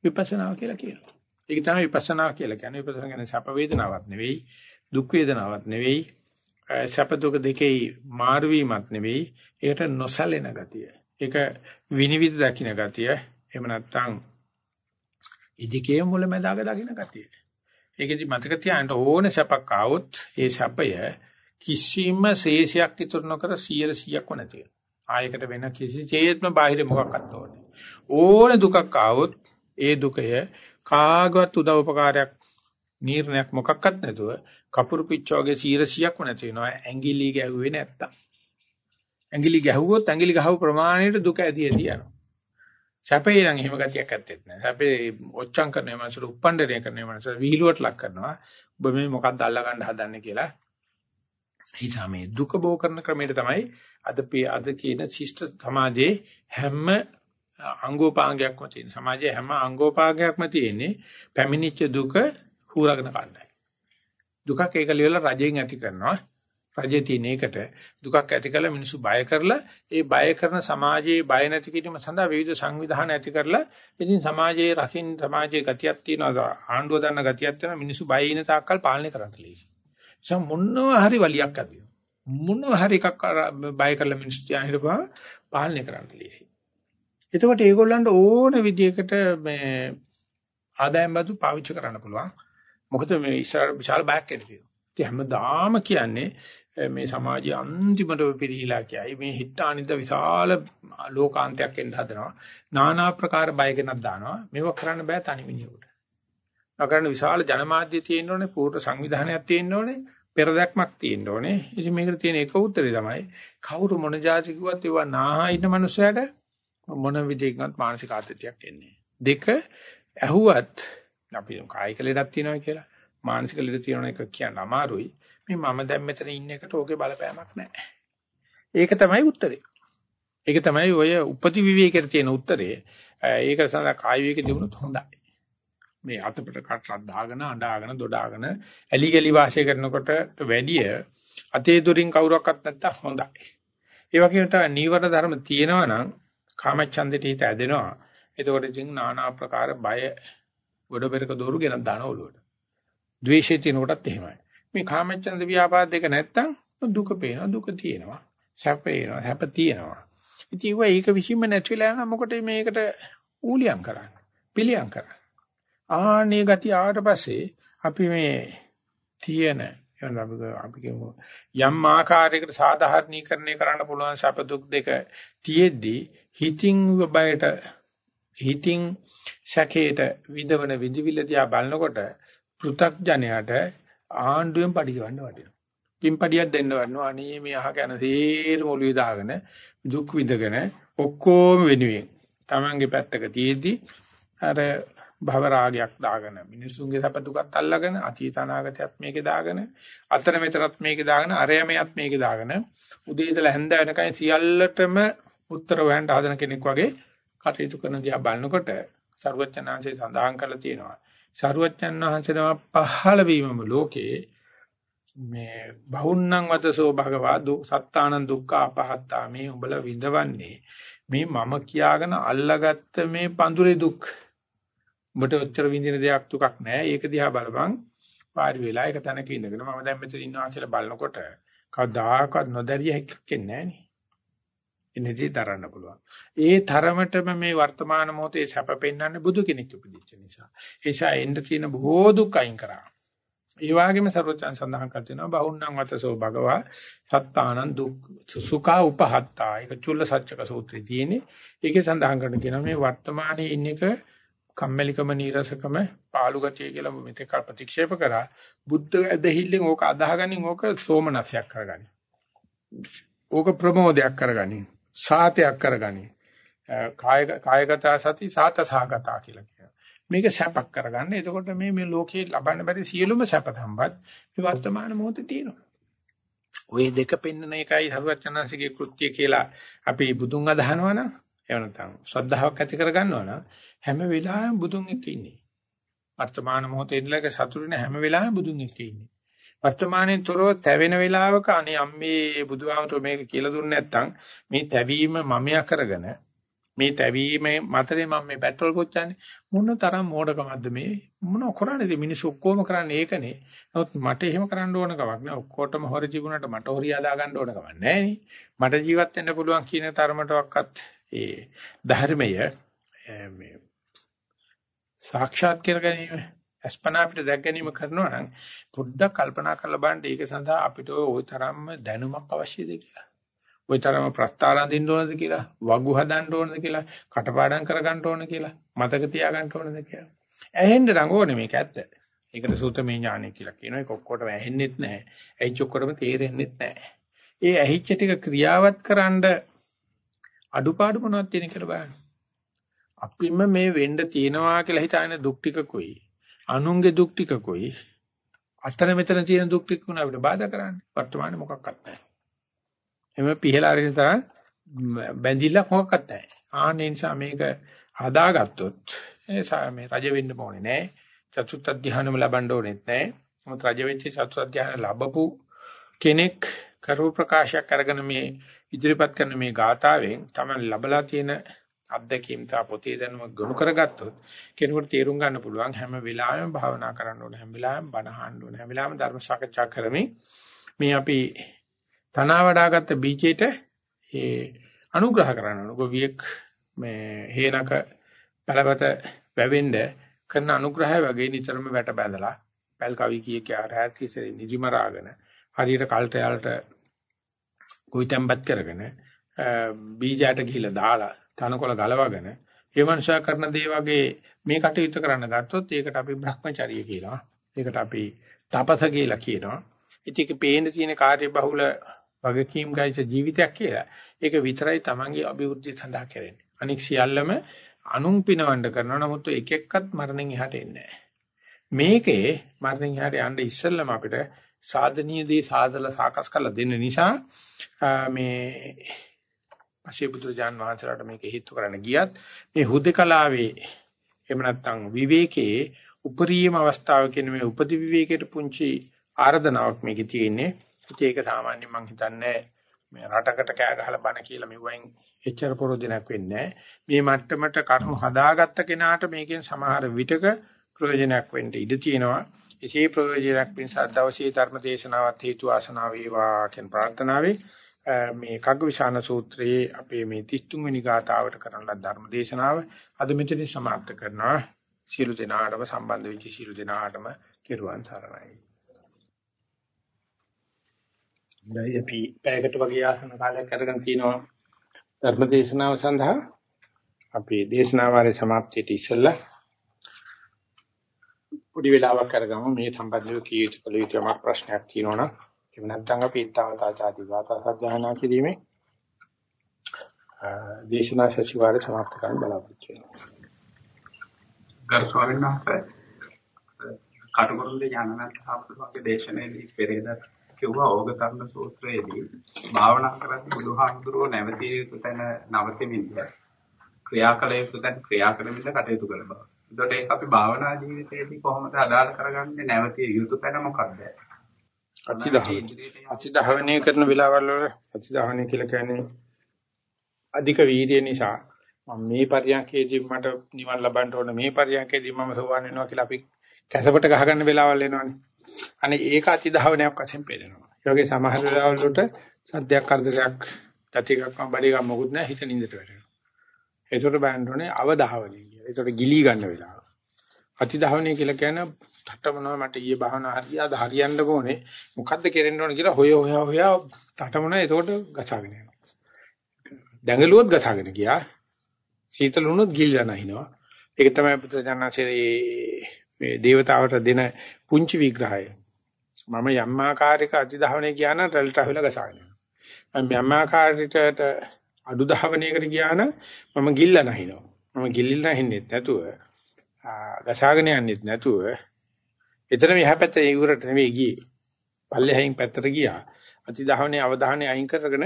විපස්සනා කියලා කියනවා. ඒක තමයි විපස්සනා කියලා කියන්නේ. විපස්සනා කියන්නේ සැප වේදනාවක් නෙවෙයි, දුක් වේදනාවක් නෙවෙයි, සැප දුක දෙකේ මාරු වීමක් නෙවෙයි. ඒකට නොසැලෙන ගතිය. ඒක විනිවිද දකින්න ගතිය. එහෙම නැත්නම් ඉදිකේ මුලැමැදාක දකින්න ගතිය. ඒකෙදි මතක තියාගන්න ඕන සැපක් ආවොත් ඒ සැපය කිසිම ශේෂයක් ඉතුරු නොකර 100%ක්ම නැති වෙනවා. ආයකට වෙන කිසි චේත්ම බාහිර මොකක්වත් ඕනේ. ඕන දුකක් ආවොත් ඒ දුකය කාගවත් උදව් උපකාරයක් නිర్ణයක් මොකක්වත් නැතුව කපුරු පිච්චෝගේ 100%ක්ම නැති වෙනවා. ඇඟිලි ගැහුවේ නැත්තම්. ඇඟිලි ගැහුවොත් ඇඟිලි ගහව ප්‍රමාණයට දුක ඇදී ඇදී යනවා. සැපේ නම් එහෙම ගතියක් ඇත්තෙත් නැහැ. සැපේ ඔච්චම් කරන මනසට උප්පණ්ඩණය කරන මනසට විහිළුවට ලක් කරනවා. ඔබ මේ මොකක්ද අල්ලා ගන්න හදන්නේ කියලා. ඒ මේ දුක බෝ කරන ක්‍රමයට තමයි අද අද කියන ශිෂ්ට සමාජයේ හැම අංගෝපාංගයක්ම තියෙන. සමාජයේ හැම අංගෝපාංගයක්ම තියෙන්නේ පැමිණිච්ච දුක හුරගෙන කණ්ඩායම්. දුකක් ඒකලියල රජයෙන් ඇති කරනවා. රජයේ තියෙන එකට දුකක් ඇති කළ මිනිස්සු බය කරලා ඒ බය කරන සමාජයේ බය නැති කිරීම සඳහා විවිධ සංවිධාන ඇති කරලා ඉතින් සමාජයේ රකින් සමාජයේ ගතියක් තියෙනවා ආණ්ඩුව දන්න ගතියක් තියෙනවා මිනිස්සු බය ඉන තාක්කල් පාලනය කරන්න ලීසි. ඒ මොනවා හරි වලියක් අදිනවා. මොනවා හරි එකක් බය කරලා මිනිස්සු තියා හිටපුවා පාලනය කරන්න ලීසි. එතකොට ඒගොල්ලන්ට ඕන විදියකට මේ ආදායම් බදු පාවිච්චි කරන්න පුළුවන්. මොකද මේ ඉස්සරහට විශාල බයක් එනවා. ඉතින් හැමදාම කියන්නේ මේ සමාජයේ අන්තිමට පිරිහිලා කියයි මේ හිටානින්ද විශාල ලෝකාන්තයක් එන්න හදනවා. নানা ආකාර බය ගැනක් දානවා. මේවා කරන්න බෑ තනි මිනිහෙකුට. කරන්න විශාල ජනමාධ්‍ය තියෙන්න ඕනේ, පූර්ව සංවිධානයක් තියෙන්න ඕනේ. පෙරදක්මක් තියෙන්න ඕනේ. ඉතින් මේකට තියෙන එක උත්තරේ තමයි කවුරු මොන જાති කිව්වත් ඒවා නාහා ඉන්න මනුස්සයට මොන විදිහකින්වත් මානසික ආතතියක් එන්නේ. දෙක ඇහුවත් අපි කායික ලෙඩක් තියෙනවා කියලා මානසික ලෙඩ තියෙන එක කියන්න අමාරුයි. මේ මම දැන් මෙතන ඉන්න එකට ඕකේ බලපෑමක් නැහැ. ඒක තමයි උත්තරේ. ඒක තමයි ඔය උපති විවේකයේ තියෙන උත්තරේ. ඒක සඳහා කාය විවේක දිනුනොත් හොඳයි. මේ අතපිට කටක් දාගෙන අඬාගෙන දොඩාගෙන ඇලි ගලි වාසය කරනකොට වැඩිය අතේ දුරින් කවුරක්වත් නැත්තම් හොඳයි. ඒ වගේම තමයි නීවර ධර්ම තියෙනවා නම් කාමච්ඡන්දෙට හිත ඇදෙනවා. එතකොට ඉතින් নানা ආකාර බය ගොඩ පෙරක දෝරු ගෙනත් දාන ඔළුවට. ද්වේෂය තියෙනකොටත් එහෙමයි. මේ කාමච්ඡන්ද ව්‍යාපාද දෙක නැත්තම් දුක පේනවා දුක තියෙනවා. සැප පේනවා සැප තියෙනවා. ඉතින් ඒක විසින්ම නැතිලා යන මොකටද මේකට ඌලියම් කරන්නේ? පිළියම් කරන්නේ. ආනේ ගතිය ආවට පස්සේ අපි මේ තියෙන එහෙනම් අපි අපි කියමු යම් ආකාරයකට සාධාරණීකරණය කරන්න පුළුවන් සැප දුක් දෙක තියෙද්දි හිතින් බයට හිතින් සැකේට විදවන විදිවිල දිහා බලනකොට පෘ탁ජනයාට ආණ්ඩුවෙන් පඩි ගන්න වටිනවා. පින්පඩියක් දෙන්න වටනවා. අනේ මේ අහ ගැන තේරම ඔළුවේ දාගෙන දුක් විඳගෙන ඔක්කොම වෙනුවෙන් Tamange පැත්තක තියෙද්දි අර භව රාගයක් දාගෙන මිනිසුන්ගේ සැප දුකත් අල්ලගෙන අතීත අනාගතයත් මේකේ දාගෙන අතර මෙතරත් මේකේ දාගෙන අරයමයත් මේකේ දාගෙන උදේ ඉඳලා හැන්ද වෙනකන් සියල්ලටම උත්තර හොයන්න හදන කෙනෙක් වගේ කටයුතු කරන දිහා බලනකොට සරුවචනාංශය සඳහන් කරලා තියෙනවා සරුවචන් වහන්සේ තම පහළ වීමම ලෝකේ මේ බහුන්නං වදසෝ භගවා සත්තානං දුක්ඛ අපහත්තා මේ උඹලා විඳවන්නේ මේ මම කියාගෙන අල්ලාගත්ත මේ පඳුරේ දුක් උඹට ඔච්චර විඳින දෙයක් දුකක් නැහැ. ඒක දිහා බලපන්. පාරි වෙලා එක තැනක ඉඳගෙන මම දැන් මෙතන ඉන්නවා කියලා බලනකොට කවදාකවත් නොදැරිය හැක්කෙන්නේ නැහැ එනදී දරන්න පුළුවන්. ඒ තරමටම මේ වර්තමාන මොහොතේ සැප පෙන්වන්නේ බුදු කෙනෙක් උපදිච්ච නිසා. ඒ නිසා එන්න තියෙන බොහෝ දුක් අයින් කරා. ඒ වගේම සර්වචන් සඳහන් කර තිනවා බහුන්නං වතසෝ භගවා සත්තානං දුක් සුඛා උපහත්තා. ඒක චුල්ල සත්‍යක සූත්‍රයේ තියෙන්නේ. ඒකේ සඳහන් කරන කියනවා මේ වර්තමානයේ ඉන්න එක කම්මැලිකම නීරසකම පාළු ගතිය කියලා මෙතෙක් ප්‍රතික්ෂේප කරා බුද්ධ ඇදහිල්ලෙන් ඕක අදාහගනින් ඕක සෝමනස්යක් කරගනි. ඕක ප්‍රමෝදයක් කරගනි. සාතයක් කරගනි. කාය කායගත සති සාත සහගතා කියලා කියනවා. මේක සැපක් කරගන්න. එතකොට මේ මේ ලෝකේ ලබන්න බැරි සියලුම සැප සම්පත් මේ වර්තමාන මොහොතේ තියෙනවා. ওই දෙක පෙන්වන එකයි සර්වචනන්සේගේ කෘත්‍ය කියලා අපි බුදුන් අදහනවා නම් එහෙම නැත්නම් ශ්‍රද්ධාවක් ඇති කරගන්නවා නම් හැම වෙලාවෙම බුදුන් එක්ක ඉන්නේ. වර්තමාන මොහොතේ ඉඳලා සතුටින් හැම වෙලාවෙම බුදුන් එක්ක ඉන්නේ. වර්තමානයේ තොරව තැවෙන වෙලාවක අනේ අම්මේ බුදුහාමතුරු මේක කියලා දුන්නේ නැත්නම් මේ තැවීම මමයා කරගෙන මේ තැවීම මතරේ මම මේ පෙට්‍රල් පුච්චන්නේ මොන තරම් මෝඩකමක්ද මේ? මොන කරන්නේද මිනිස්සු ඔක්කොම කරන්නේ ඒකනේ. නමුත් මට එහෙම කරන්න ඕන කමක් නෑ. ඔක්කොටම හොර ජීවුණාට මට හොරිය හදා ගන්න ඕන කමක් නෑනේ මට ජීවත් වෙන්න පුළුවන් කියන තරමටවත් ඒ ධර්මය මේ සාක්ෂාත් කර ගැනීම අස්පනා අපිට දැක් ගැනීම කරනවා නම් පොඩ්ඩක් කල්පනා කරලා බලන්න ඒක සඳහා අපිට ওই තරම්ම දැනුමක් අවශ්‍යද කියලා. ওই තරම ප්‍රස්තාරම් දෙන්න ඕනද කියලා, වගු හදන්න ඕනද කියලා, කටපාඩම් කරගන්න ඕනද කියලා, මතක තියාගන්න ඕනද කියලා. ඇහෙන්න රඟෝනේ මේක ඇත්ත. ඒකට සූතමේ ඥානය කියලා කියනවා. ඒක ඔක්කොටම ඇහෙන්නෙත් නැහැ. ඇහිච්ච ඔක්කොටම තේරෙන්නෙත් නැහැ. ඒ ඇහිච්ච ටික ක්‍රියාවත් කරන්න අඩුපාඩු මොනවද තියෙන කියලා බලන්න. අපිම මේ වෙන්න තියනවා කියලා හිතාගෙන දුක් ටිකකුයි අනුන්ගේ දුක් ටිකකුයි අතන මෙතන තියෙන දුක් ටික උන අපිට බාධා කරන්නේ වර්තමානයේ මොකක්වත් නැහැ. එමෙ පිහලා අරින තරම් බැඳිලා මොකක්වත් නැහැ. ආන්නේ නිසා මේක හදාගත්තොත් මේ රජ වෙන්න ඕනේ නැහැ. චතුත් අධ්‍යානම ලබන්න ඕනෙත් නැහැ. මොකද රජ වෙච්ච චතුත් අධ්‍යාන ලැබපු කෙනෙක් කරුව ප්‍රකාශයක් අරගෙන මේ ඉදිරිපත් කරන මේ ගාථාවෙන් තමයි ලබලා තියෙන අත්දැකීම් තා පොතේ දැනුම ගොනු කරගත්තොත් කෙනෙකුට තේරුම් ගන්න පුළුවන් හැම වෙලාවෙම භාවනා කරන්න ඕනේ හැම වෙලාවෙම බණ අහන්න ඕනේ හැම වෙලාවෙම ධර්ම සාකච්ඡා කරමින් මේ අපි තනවා වඩාගත්ත බීජේට ඒ අනුග්‍රහ කරන්න ඕනේ. ගොවියෙක් මේ හේනක පළවත වැවෙන්න කරන අනුග්‍රහය වගේ නිතරම වැට බැඳලා පැල් කවි කිය කිය රාත්‍රිසේ නිදිමරාගෙන හරියට කල්ට යාලට ගොවිතැන්පත් කරගෙන බීජයට ගිහිලා දාලා තනකොළ ගලවගෙන ඒ මනුෂයා කරන දේ වගේ මේ කටයුතු කරන්න ගත්තොත් ඒකට අපි Brahmacharya කියනවා. ඒකට අපි තපස කියලා කියනවා. ඉතින් ඒක පේන තියෙන කාර්ය බහුල වගකීම් ගයිස ජීවිතයක් කියලා. ඒක විතරයි Tamange අභිවෘද්ධිය සඳහා කරන්නේ. අනික සියල්ලම අනුන් පිනවන්න කරනවා. නමුත් එක එක්කත් මරණයෙන් එහාට එන්නේ මේකේ මරණයෙන් එහාට යන්න ඉස්සෙල්ලම අපිට සාධනීය දේ සාදලා සාකස් කරලා දෙන්න නිසා මේ පසේ බුදුජාන් වහන්සේලාට මේක හේතු කරන්න ගියත් මේ හුදකලාවේ එහෙම නැත්නම් විවේකයේ උපරිම අවස්ථාව කියන මේ උපදි විවේකයට පුංචි ආර්දනාවක් මේකේ තියෙන්නේ. ඒක සාමාන්‍යයෙන් මම හිතන්නේ මේ රටකට කෑ ගහලා බණ කියලා මෙවෙන් එච්චර පොරොදිනක් වෙන්නේ මේ මට්ටමට කරුණු හදාගත්ත කෙනාට මේකෙන් සමහර විටක ප්‍රයෝජනයක් වෙන්න ඉඩ තියෙනවා. එසේ ප්‍රයෝජනයක් පිණිස දවසේ ධර්ම දේශනාවත් හේතු ආසනාව වේවා කියන ප්‍රාර්ථනාවයි මේ කග්ගවිශාන සූත්‍රයේ අපේ මේ 33 වෙනි ගාථාවට කරන ලද ධර්ම දේශනාව අද මෙතනින් සමාප්ත කරනවා. සියලු දෙනාටම සම්බන්ධ වෙච්ච සියලු දෙනාටම කිරුවන් සරණයි. දැන් අපි පැයකට වගේ ආසන කාලයක් අරගෙන තිනවා ධර්ම දේශනාව සඳහා අපි දේශනාවාරයේ સમાප්තියට ඉස්සෙල්ලා පොඩි වෙලාවක් අරගමු මේ සම්බන්ධව කී යුතු කළ යුතු යමක් ප්‍රශ්නයක් තියෙනවනම් එහෙම නැත්නම් අපි ඊතාවතාචාදී වාතසජ්ජානා කිරීමේ දේශනා සැසිවාරය සමාප්ත කරන්න බලාපොරොත්තු වෙනවා. ගරු ස්වාමීන් වහන්සේ කටුකුරුල්ලේ ඥානනාත් සාපෘතකගේ දේශනාවේදී පෙරේදා කිව්වා ඕගතරණ සූත්‍රයේදී භාවනා කරද්දී බුදුහාමුදුරුවෝ නැවතිය යුතු තැන නවතෙමින්ද ක්‍රියාකල යුතු තැන ක්‍රියා කරමින්ද කටයුතු කළ බව. ඒකට ඒක අපි භාවනා ජීවිතයේදී කොහොමද අදාළ කරගන්නේ නැවතිය යුතු තැන මොකක්ද? අතිදහවණය කරන වෙලාවල් වල අතිදහවණය කියලා කියන්නේ අධික වීර්ය නිසා මම මේ පරියන්කේදී මට නිවන් ලබන්න ඕන මේ පරියන්කේදී මම සෝවන් වෙනවා කියලා අපි කැසපට ගහගන්න වෙලාවල් එනවනේ. අනේ ඒක අතිධාවනයක් වශයෙන් පේනවා. ඒ වගේ සමහර වෙලාවල් වලට සද්දයක් කරදරයක් ගතියක් බඩේක මොකුත් නැහැ හිත නින්දට වැටෙනවා. ඒකට බලන්න ඕනේ අවධාවනය කියලා. ඒකට ගිලී ගන්න වෙලාව. අතිධාවනය කියලා කියන්නේ තටමනවා මට ඊයේ භාවනා හරියද හරියන්න ඕනේ. මොකද්ද කෙරෙන්න ඕනේ කියලා හොය හොය හොය තටමනවා ඒකට ගසාගෙන යනවා. දැඟලුවොත් ගසාගෙන ගියා. සීතල වුණොත් ගිල්ලා නැහිනවා. ඒක තමයි පුත්‍රජානනාසේ මේ దేవතාවට දෙන පුංචි විග්‍රහය. මම යම් ආකාරයක අතිධාවනයේ ගියා නම් රැල්ට අහුවලා ගසාගෙන යනවා. මම යම් ආකාරයකට අඩු ධාවනයකට ගියා නම් මම ගිල්ලා නැහිනවා. මම ගිල්ලිලා නැහින්නෙත් නැතුව ගසාගෙන යන්නෙත් නැතුව එතන මෙහා පැත්තේ ඉවරට නෙවෙයි ගියේ. පල්ලෙහායින් පැත්තට ගියා. අතිධාවනයේ අවධානය අයින් කරගෙන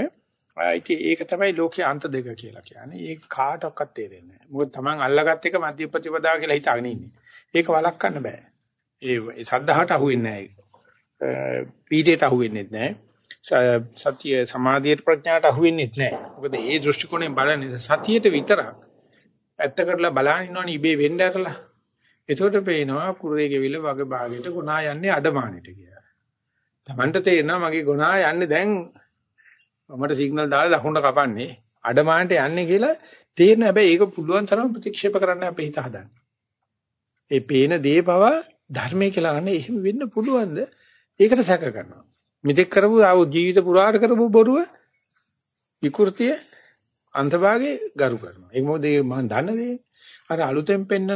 ඉතින් ඒක තමයි ලෝකයේ අන්ත දෙක කියලා කියන්නේ. ඒක කාටවත් තේරෙන්නේ නැහැ. මොකද Taman අල්ලගත් එක මධ්‍ය ප්‍රතිපදාව කියලා හිතාගෙන ඉන්නේ. ඒක වළක්වන්න බෑ. ඒ සද්ධාහට අහුවෙන්නේ නැහැ. පීඩයට අහුවෙන්නේ නැහැ. සත්‍ය සමාධියට ප්‍රඥාට අහුවෙන්නේ නැහැ. මොකද ඒ දෘෂ්ටි කෝණයෙන් බලන්නේ සතියට විතරක් ඇත්ත කරලා බලන ඉන්නවනේ ඉබේ වෙන්න ඇරලා. එතකොට පේනවා කුරේ ගෙවිල වගේ භාගයට ගුණා යන්නේ අඩමානෙට කියලා. Tamanට තේරෙනවා මගේ ගුණා යන්නේ දැන් මමට සිග්නල් දාලා දකුණට කපන්නේ අඩමානට යන්නේ කියලා තේරෙන හැබැයි ඒක පුළුවන් තරම් ප්‍රතික්ෂේප කරන්න අපේ හිත හදන්නේ. ඒ පේන දේ පව ධර්මයේ කියලා ගන්න එහෙම වෙන්න පුළුවන්ද? ඒකට සැක කරනවා. මෙතෙක් කරපු ආව ජීවිත පුරාට කරපු බොරුව විකෘතිය අන්තභාගේ ගරු කරනවා. ඒක මොකද මම දන්න දේ. අර අලුතෙන් පෙන්නන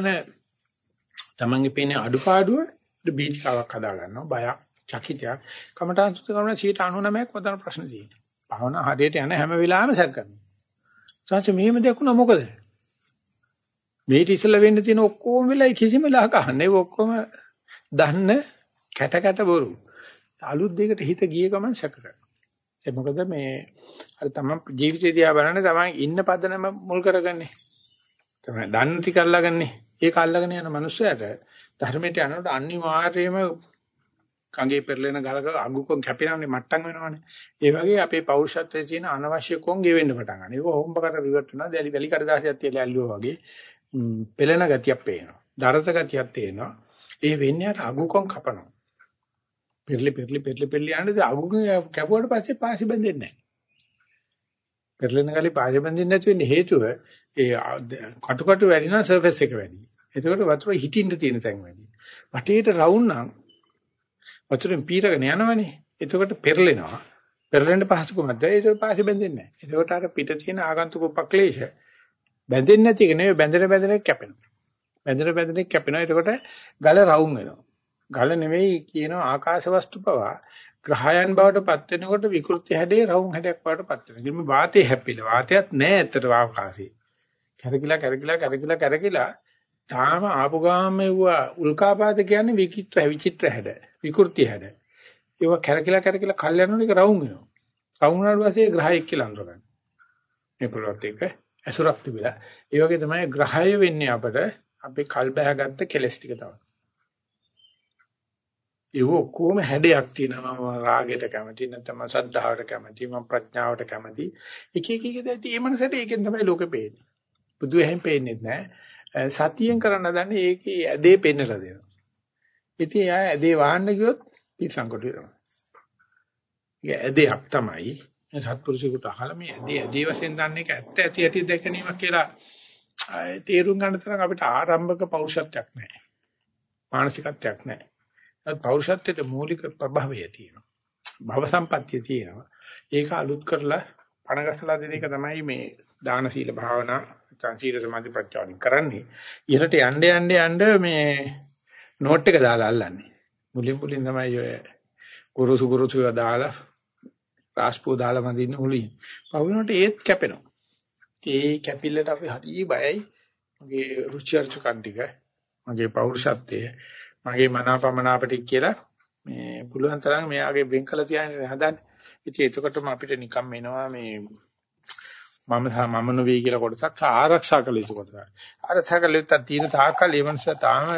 තමන්ගේ පේන අඩුපාඩුව බීජකාවක් හදා ගන්නවා. බයක්, චකිතයක්. කමඨාන් සුත කරන 99ක් වදන ප්‍රශ්න තියෙනවා. භාවනා හරියට යන හැම වෙලාවෙම සැක කරනවා. සාංශ මෙහෙම දෙයක් වුණා මොකද? මේක ඉස්සලා වෙන්න තියෙන ඔක්කොම වෙලයි කිසිම ලාක අහන්නේ. ඒ ඔක්කොම දන්න කැට කැට බොරු. අලුත් දෙයකට හිත ගිය ගමන් සැක කරනවා. ඒ මොකද මේ අර තමයි ජීවිතය දිහා බලන්නේ තමයි ඉන්න පදනම මුල් කරගන්නේ. තමයි දන්න ටික අල්ලගන්නේ. ඒක අල්ලගෙන යන මනුස්සයාට ධර්මයට යනකොට අනිවාර්යයෙන්ම කංගේ පෙරලෙන ගලක අඟුකොන් කැපෙනවනේ මට්ටම් වෙනවනේ. ඒ වගේ අපේ පෞරුෂත්වයේ තියෙන අනවශ්‍ය කොන් ගෙවෙන්න පටන් ගන්නවා. ඒක හොම්බකට රිවර්ට් වෙනවා. දැලි වැලි කඩදාසියක් තියලා ඇල්ලුවා වගේ පෙළෙන ගතියක් පේනවා. දරත ගතියක් තේනවා. ඒ වෙන්නේ අර අඟුකොන් කපනවා. පෙරලි පෙරලි පෙරලි පෙරලි යන්නේ අඟුකොන් කැපුවට පස්සේ පාසි බැඳෙන්නේ නැහැ. පෙරලෙන ගලේ පාසි බැඳෙන්නේ නැති වෙන්නේ හේතුව ඒ කටු කටු වැඩි නම් සර්ෆස් එක වැඩි. එතකොට වතුර හිටින්න තියෙන තැන් වැඩි. වටේට රවුම් නම් වතුරෙන් පීරගෙන යනවනේ. එතකොට පෙරලෙනවා. පෙරලෙන්න පහසුකමක් දැයි ඒක පාසෙ බැඳෙන්නේ නැහැ. එතකොට අර පිට තියෙන ආගන්තුක උපක්ලේශ බැඳෙන්නේ නැති එක නෙවෙයි බැඳෙන බැඳෙන කැපෙනවා. බැඳෙන බැඳෙන කැපෙනවා. එතකොට ගල රවුම් වෙනවා. ගල නෙවෙයි කියනවා ආකාශ වස්තු පවා ග්‍රහයන් බවට පත් වෙනකොට විකෘති හැඩේ රවුම් හැඩයක් බවට පත් වෙනවා. කිම වාතේ හැපිලා වාතයක් නැහැ ඇත්තට ආකාශේ. කැරකිලා කැරකිලා කැරකිලා කැරකිලා තාම ආපු ගාම මෙවුවා උල්කාපාත කියන්නේ විචිත්‍ර විචිත්‍ර හැඩ විකෘති හැඩ. ඒව කැරකිලා කැරකිලා කල් යනකොට ඒක රවුම් වෙනවා. රවුම් වුණාට පස්සේ ග්‍රහයෙක් කියලා අඳුරගන්න. මේ පොළොත් එක ඇසුරක් තිබිලා. ඒ වගේ තමයි ග්‍රහය වෙන්නේ අපට. අපි කල් බහගත්ත කෙලස් ටික තමයි. ඒව ඔක්කොම හැඩයක් තියෙනවා. මම රාගයට කැමති නැත්නම් සද්ධාවට කැමති මම ප්‍රඥාවට කැමති. එක එක එක දැටි ඒ මනසට ඒකෙන් තමයි ලෝකෙ පේන්නේ. බුදු එහෙම පේන්නේ නැහැ. සතියෙන් කරන්න දන්නේ ඒකේ ඇදේ පෙන්නලා දෙනවා. ඉතින් එයා ඇදේ වහන්න ගියොත් පිටසංකොට වෙනවා. ඒක ඇදයක් තමයි. මේ සත්පුරුෂයෙකුට අහලා මේ ඇදේ ඇදේ වශයෙන් දන්නේ ඒක ඇත්ත ඇති ඇති දැකීමක් කියලා තේරුම් ගන්න තරම් අපිට ආරම්භක පෞරුෂත්වයක් නැහැ. මානසිකත්වයක් නැහැ. ඒත් පෞරුෂත්වයේ මූලික ප්‍රභවය තියෙනවා. භව සම්පත්තිය තියෙනවා. ඒක අලුත් කරලා පණගස්සලා දෙන එක තමයි මේ දාන සීල භාවනා සංසීල සමාධි ප්‍රඥාවෙන් කරන්නේ. ඉහළට යන්න යන්න යන්න මේ නෝට් එක දාලා අල්ලන්නේ. මුලින් මුලින් තමයි ඔය ගුරුසු ගුරුසු දාලා රාස්පෝ දාලා මදින්න මුලින්. පහුවෙනකොට ඒත් කැපෙනවා. ඒ කැපිල්ලට අපි හරි බයයි. මගේ රුචි අරුචිකන් ටික, මගේ පෞරුෂත්වය, මගේ මනාපමනාපටි කියලා මේ පුළුවන් තරම් මෙයාගේ වෙන් කළ තියන්නේ හදන්නේ. ඉතින් එතකොටම අපිට නිකම් එනවා මේ මම මම නොවේ කියලා කොටසක් ආරක්ෂා කළ යුතු කොටසක්. ආරක්ෂා කළ යුත්තක් තියෙන තාක්කල් ඒ මනුස්සයා තාම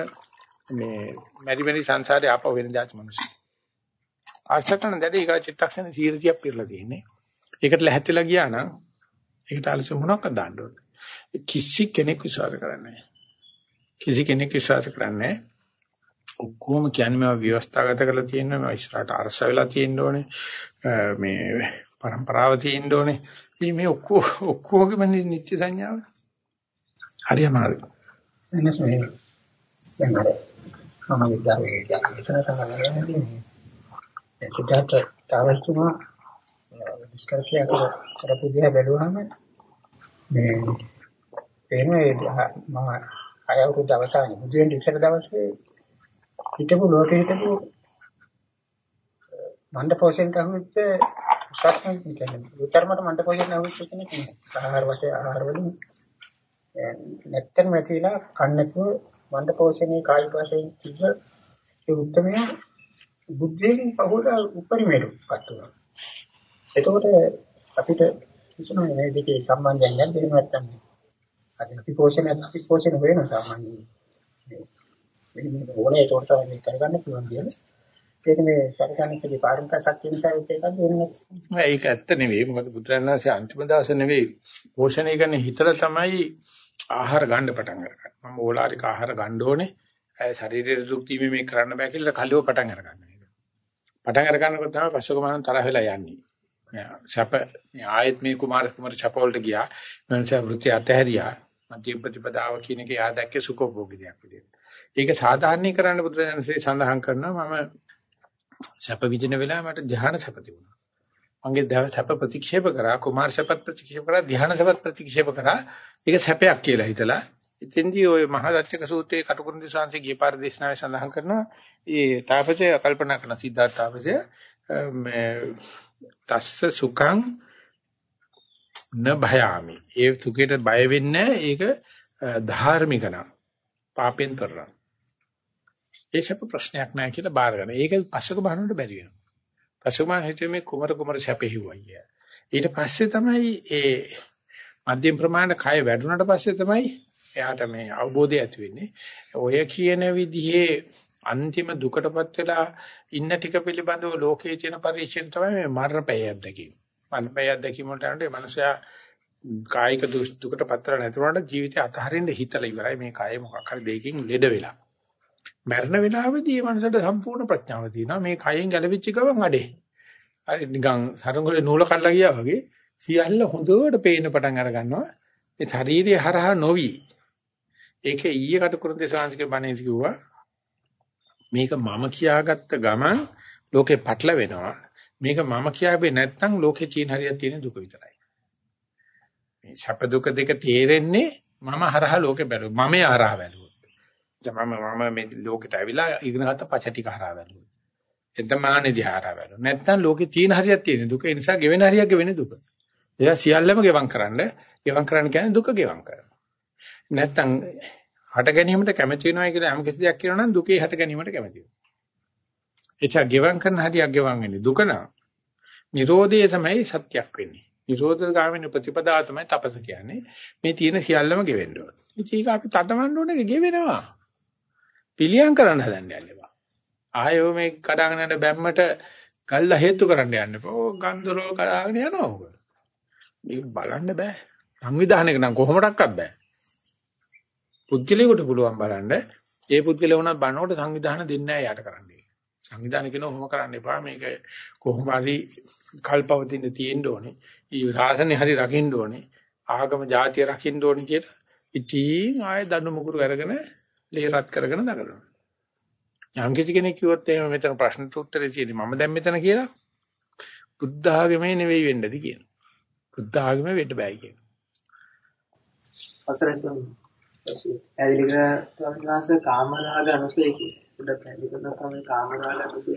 මේ මෙරි මෙරි සංසාරේ ආපහු වෙන જાති මිනිස්සු. ආශකන දැඩි එක චිත්තක්ෂණ සීරතියක් පිරලා තියෙන්නේ. ඒකට ලැහැත්තිලා ගියා නම් ඒකට අලසු මොනක්ද දාන්න ඕනේ. කිසි කෙනෙක් විශ්වාස කරන්නේ නැහැ. කිසි කෙනෙක් විශ්වාස කරන්නේ නැහැ. ඔක්කොම කියන්නේ මේවා ව්‍යවස්ථාගත කරලා තියෙනවා මේවා ඉස්සරහට අරස වෙලා තියෙන්න ඕනේ මේ પરම්පරාව තියෙන්න ඕනේ ඉතින් මේ ඔක්කො ඔක්කොගේම නිත්‍ය සංඥාව? හරි අමාරුයි. එනස මේ දැන් අර මම විද්‍යාවේ යන තමයි කියන්නේ සුජාත තාවස්තුමා නිෂ්කර්ෂය කරපු දිහා බැලුවහම මේ එන්නේ මම අය අවුරුදු අවසානයේ මුදින් ඉස්සර දවසේ හිටපු ලෝකෙ හිටපු මණ්ඩ පෝෂණයට අහුවෙච්ච උසස්ම කියන්නේ උතරමට මණ්ඩ පෝෂණයට අහුවෙච්ච කෙනෙක් නෙමෙයි. ආහාර වශයෙන් ආහාර වලින් නැත්තම් නැතිලා කන්නතුව මණ්ඩ පෝෂණයේ කායික වශයෙන් තිබ්බ ඒ උත්තරමය බුද්ධයෙන් පහුල උපරිමයට පත් වුණා. එතකොට අපිට කිසිම මේ දෙකේ සම්බන්ධයක් නැහැ නැත්නම් අපි පෝෂණය අපි පෝෂණය වෙන සාමාන්‍යයෙන් මෙන්න ඕනේ ඒකට තමයි කරගන්න පුළුවන් කියන්නේ. ඒක මේ සරකණකේ පාරමිතා ශක්තිය නිසා ඒක එකක් වෙන්නේ. ඒක ඇත්ත නෙවෙයි. මොකද බුදුරජාණන්සේ අන්තිම දවසේ නෙවෙයි පෝෂණය කරන හිතලා තමයි ආහාර ගන්න පටන් අරගන්නේ. මම ඕලාරික ආහාර ගන්න ඕනේ. ශරීරයේ දුක් තීමේ මේ කරන්න බෑ කියලා කලියව පටන් අරගන්න. පටන් අරගන්නකොට තමයි පස්වකමන තරහ වෙලා යන්නේ. සැප ආයත් මේ කුමාර කුමාර චපවලට ගියා. මනස වෘත්ති අතහැරියා. මධ්‍ය ප්‍රතිපදාව කියන එක යා දැක්කේ සුඛෝභෝගී දෙයක් විදියට. ඒක සාධාරණීකරණ බුදුරජාණන්සේ සඳහන් කරනවා මම සැප විඳින වෙලාව මට ධ්‍යාන සැප තිබුණා. මගේ සැප ප්‍රතික්ෂේප කරා කුමාර සැප ප්‍රතික්ෂේප කරා ධ්‍යාන සැප ප්‍රතික්ෂේප කරා. ඒක සැපයක් කියලා හිතලා ඉතින්දී ওই මහදත්තක සූත්‍රයේ කටුකුරුන්දි සාංශේ ගිය පාර දේශනාවේ සඳහන් කරනවා ඒ තාපසය කල්පනා කරන සිද්ධාර්ථ තාපසය මේ තස්ස සුඛං න භයාමි. ඒ සුඛයට බය වෙන්නේ ඒක ධාර්මික නම් පාපෙන් කරනවා ඒ සැප ප්‍රශ්නයක් නෑ කියලා බාර ගන්න. ඒක පස්සක බහනට බැරි වෙනවා. පස්සක මම හිතුවේ මේ කුමර කුමර සැපෙහිවයි. ඊට පස්සේ තමයි ඒ මධ්‍යම ප්‍රමාණය කය වැඩුණාට පස්සේ තමයි එයාට මේ අවබෝධය ඇති වෙන්නේ. ඔය කියන විදිහේ අන්තිම දුකටපත් වෙලා ඉන්න ටික පිළිබඳව ලෝකයේ තියෙන පරිශ්‍රයෙන් තමයි මේ මරණපැය අත්දැකීම. මරණපැය අත්දැකීම වලට යනකොට මනුස්සයා කායික දුකට පතර නැතුණාට ජීවිතය අතහරින්න හිතලා ඉවරයි මේ කය මොකක් හරි දෙයකින් ලෙඩ වෙලා. මරණ වෙලාවේදී මේ මනසට සම්පූර්ණ ප්‍රඥාව තියෙනවා. මේ කයෙන් ගැලවිච්ච ගමන් අඩේ. හරි නිකන් සරංගලේ නූල කඩලා ගියා වගේ සියල්ල හොඳට පේන්න පටන් අර ගන්නවා. මේ ශාරීරිය හරහා නොවි. ඒකේ ඊයේ කටුකුරුන්දේ ශාන්තික බණේ කිව්වා මේක මම කියාගත්ත ගමන් ලෝකේ පටල වෙනවා. මේක මම කියාවේ නැත්නම් ලෝකේ චීන හරියක් තියෙන දුක විතරයි. මේ සැප දුක දෙක තේරෙන්නේ මම හරහා ලෝකේ බැලුවා. මම හරහා බැලුවා. මම මම මේ ලෝකෙට ඇවිල්ලා ඉගෙන ගත්ත පච ටික හරහා බැලුවා. එතන මානේ දිහාරා බැලුවා. නැත්තම් ලෝකේ තියෙන හරියක් තියෙන දුක. ඒ නිසා ගෙවෙන හරියක් ගෙවෙන දුක. ඒක සියල්ලම ගෙවම් කරන්න. ගෙවම් කරන්න කියන්නේ දුක ගෙවම් කරනවා. නැත්තම් හට ගැනීමට කැමති වෙනවා කියලා යම් කිසි දෙයක් කියනවා නම් දුකේ හට ගැනීමට කැමති වෙනවා. එචා ගෙවම් කරන හරියක් ගෙවම් වෙන්නේ දුක නම්. Nirodhe තමයි සත්‍යක් වෙන්නේ. නිරෝධ ගාමිනී ප්‍රතිපදාව තමයි තපස කියන්නේ. මේ තියෙන සියල්ලම ගෙවෙන්න ඕන. ඉතින් ඒක අපි තටමඬ ඕනේ ගෙවෙනවා. පිළියම් කරන්න හදන්න යන්න එපා. ආයෝ මේ කඩාගෙන යන බැම්මට ගල්ලා හේතු කරන්න යන්න එපා. ඕ ගන්දරෝ කඩාගෙන යනවා ඕක. මේක බලන්න බෑ. සංවිධානයක නම් කොහොමඩක්වත් බෑ. පුද්ගලයාට පුළුවන් බලන්න. ඒ පුද්ගලයා වුණා බනකොට සංවිධාන දෙන්නේ නැහැ යාට කරන්නේ. සංවිධාන කියන ඔහොම කරන්න එපා. මේක කොහොම හරි කල්පවතින තියෙන්න ඕනේ. ඊ සාසනේ හරි රකින්න ඕනේ. ආගම ජාතිය රකින්න ඕනේ කියලා. ඉතින් ආයෙ දඬු මුගුරු අරගෙන ලේ රත් කරගෙන දඟලනවා. යම් කිසි කෙනෙක් කිව්වොත් එහෙම මෙතන ප්‍රශ්නට උත්තරේ තියෙන්නේ මම දැන් මෙතන කියලා බුද්ධ ආගමේ නෙවෙයි වෙන්නද කියන. බුද්ධ ආගමේ වෙන්න බෑ කියන. අවසරයි ස්වාමී. ඇදිලික ස්වාමීනාස කාමරාග අනුසය කියන. පැහැදිලි කරන තමයි කාමරාග අනුසය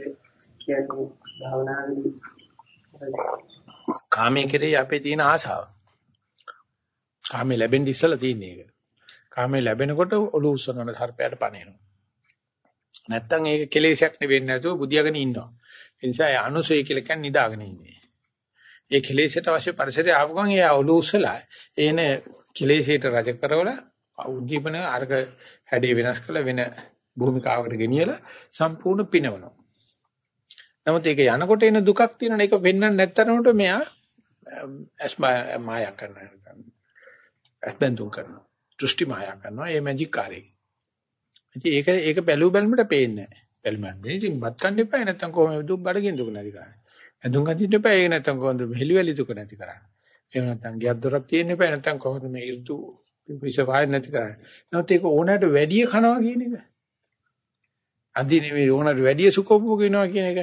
කියන්නේ භාවනාවේදී කාමයේ කෙරෙහි අපේ තියෙන ආශාව. කාමයේ ලැබෙන්න ඉස්සලා තියෙන එක. කාමයේ ලැබෙනකොට ඔලු උස්සනන සර්පයට පණේනවා. නැත්තම් ඒක කෙලෙසයක් නෙවෙන්නේ නැතුව බුදියාගෙන ඉන්නවා. ඒ නිසා ඒ අනුසය කියලා කියන්නේ නිදාගෙන ඉන්නේ. ඒ කෙලෙසට අවශ්‍ය පරිසරය ආපු ගමන් ඒ ඔලු උස්සලා එන කෙලෙසයට රජ කරවල උද්දීපන අර්ග හැඩේ වෙනස් කළ වෙන භූමිකාවකට ගෙනියලා සම්පූර්ණ පිනවනවා. නමුත් ඒක යනකොට එන දුකක් තියෙනවා ඒක වෙන්නන්නේ නැත්තරමට මෙයා ඇස් මායා කරනවා. ඇස්බන්දුම් කරනවා. දෘෂ්ටි මායා කරනවා. ඒ මැජික් කාර්යය. ඉතින් ඒක ඒක බැලු බැලමට පේන්නේ නැහැ. බැලුමන්නේ ඉතින් බත් කන්න එපා නැත්තම් කොහොමද දුක් බඩගින් දුක නැති කරන්නේ. ඇඳුම් අඳින්න එපා ඒක නැත්තම් කොහොමද හෙලිවැලි දුක නැති කරන්නේ. එහෙම නැත්තම් ගියක් දොරක් තියෙන්න එපා නැත්තම් කොහොමද මේ ඍතු විස වාය නැති කරන්නේ. නැත්නම් ඒක ඕනෑමට වැඩි කනවා කියන එක. අඳින්නේ මේ ඕනෑමට වැඩි සුඛෝපභෝග වෙනවා කියන එක.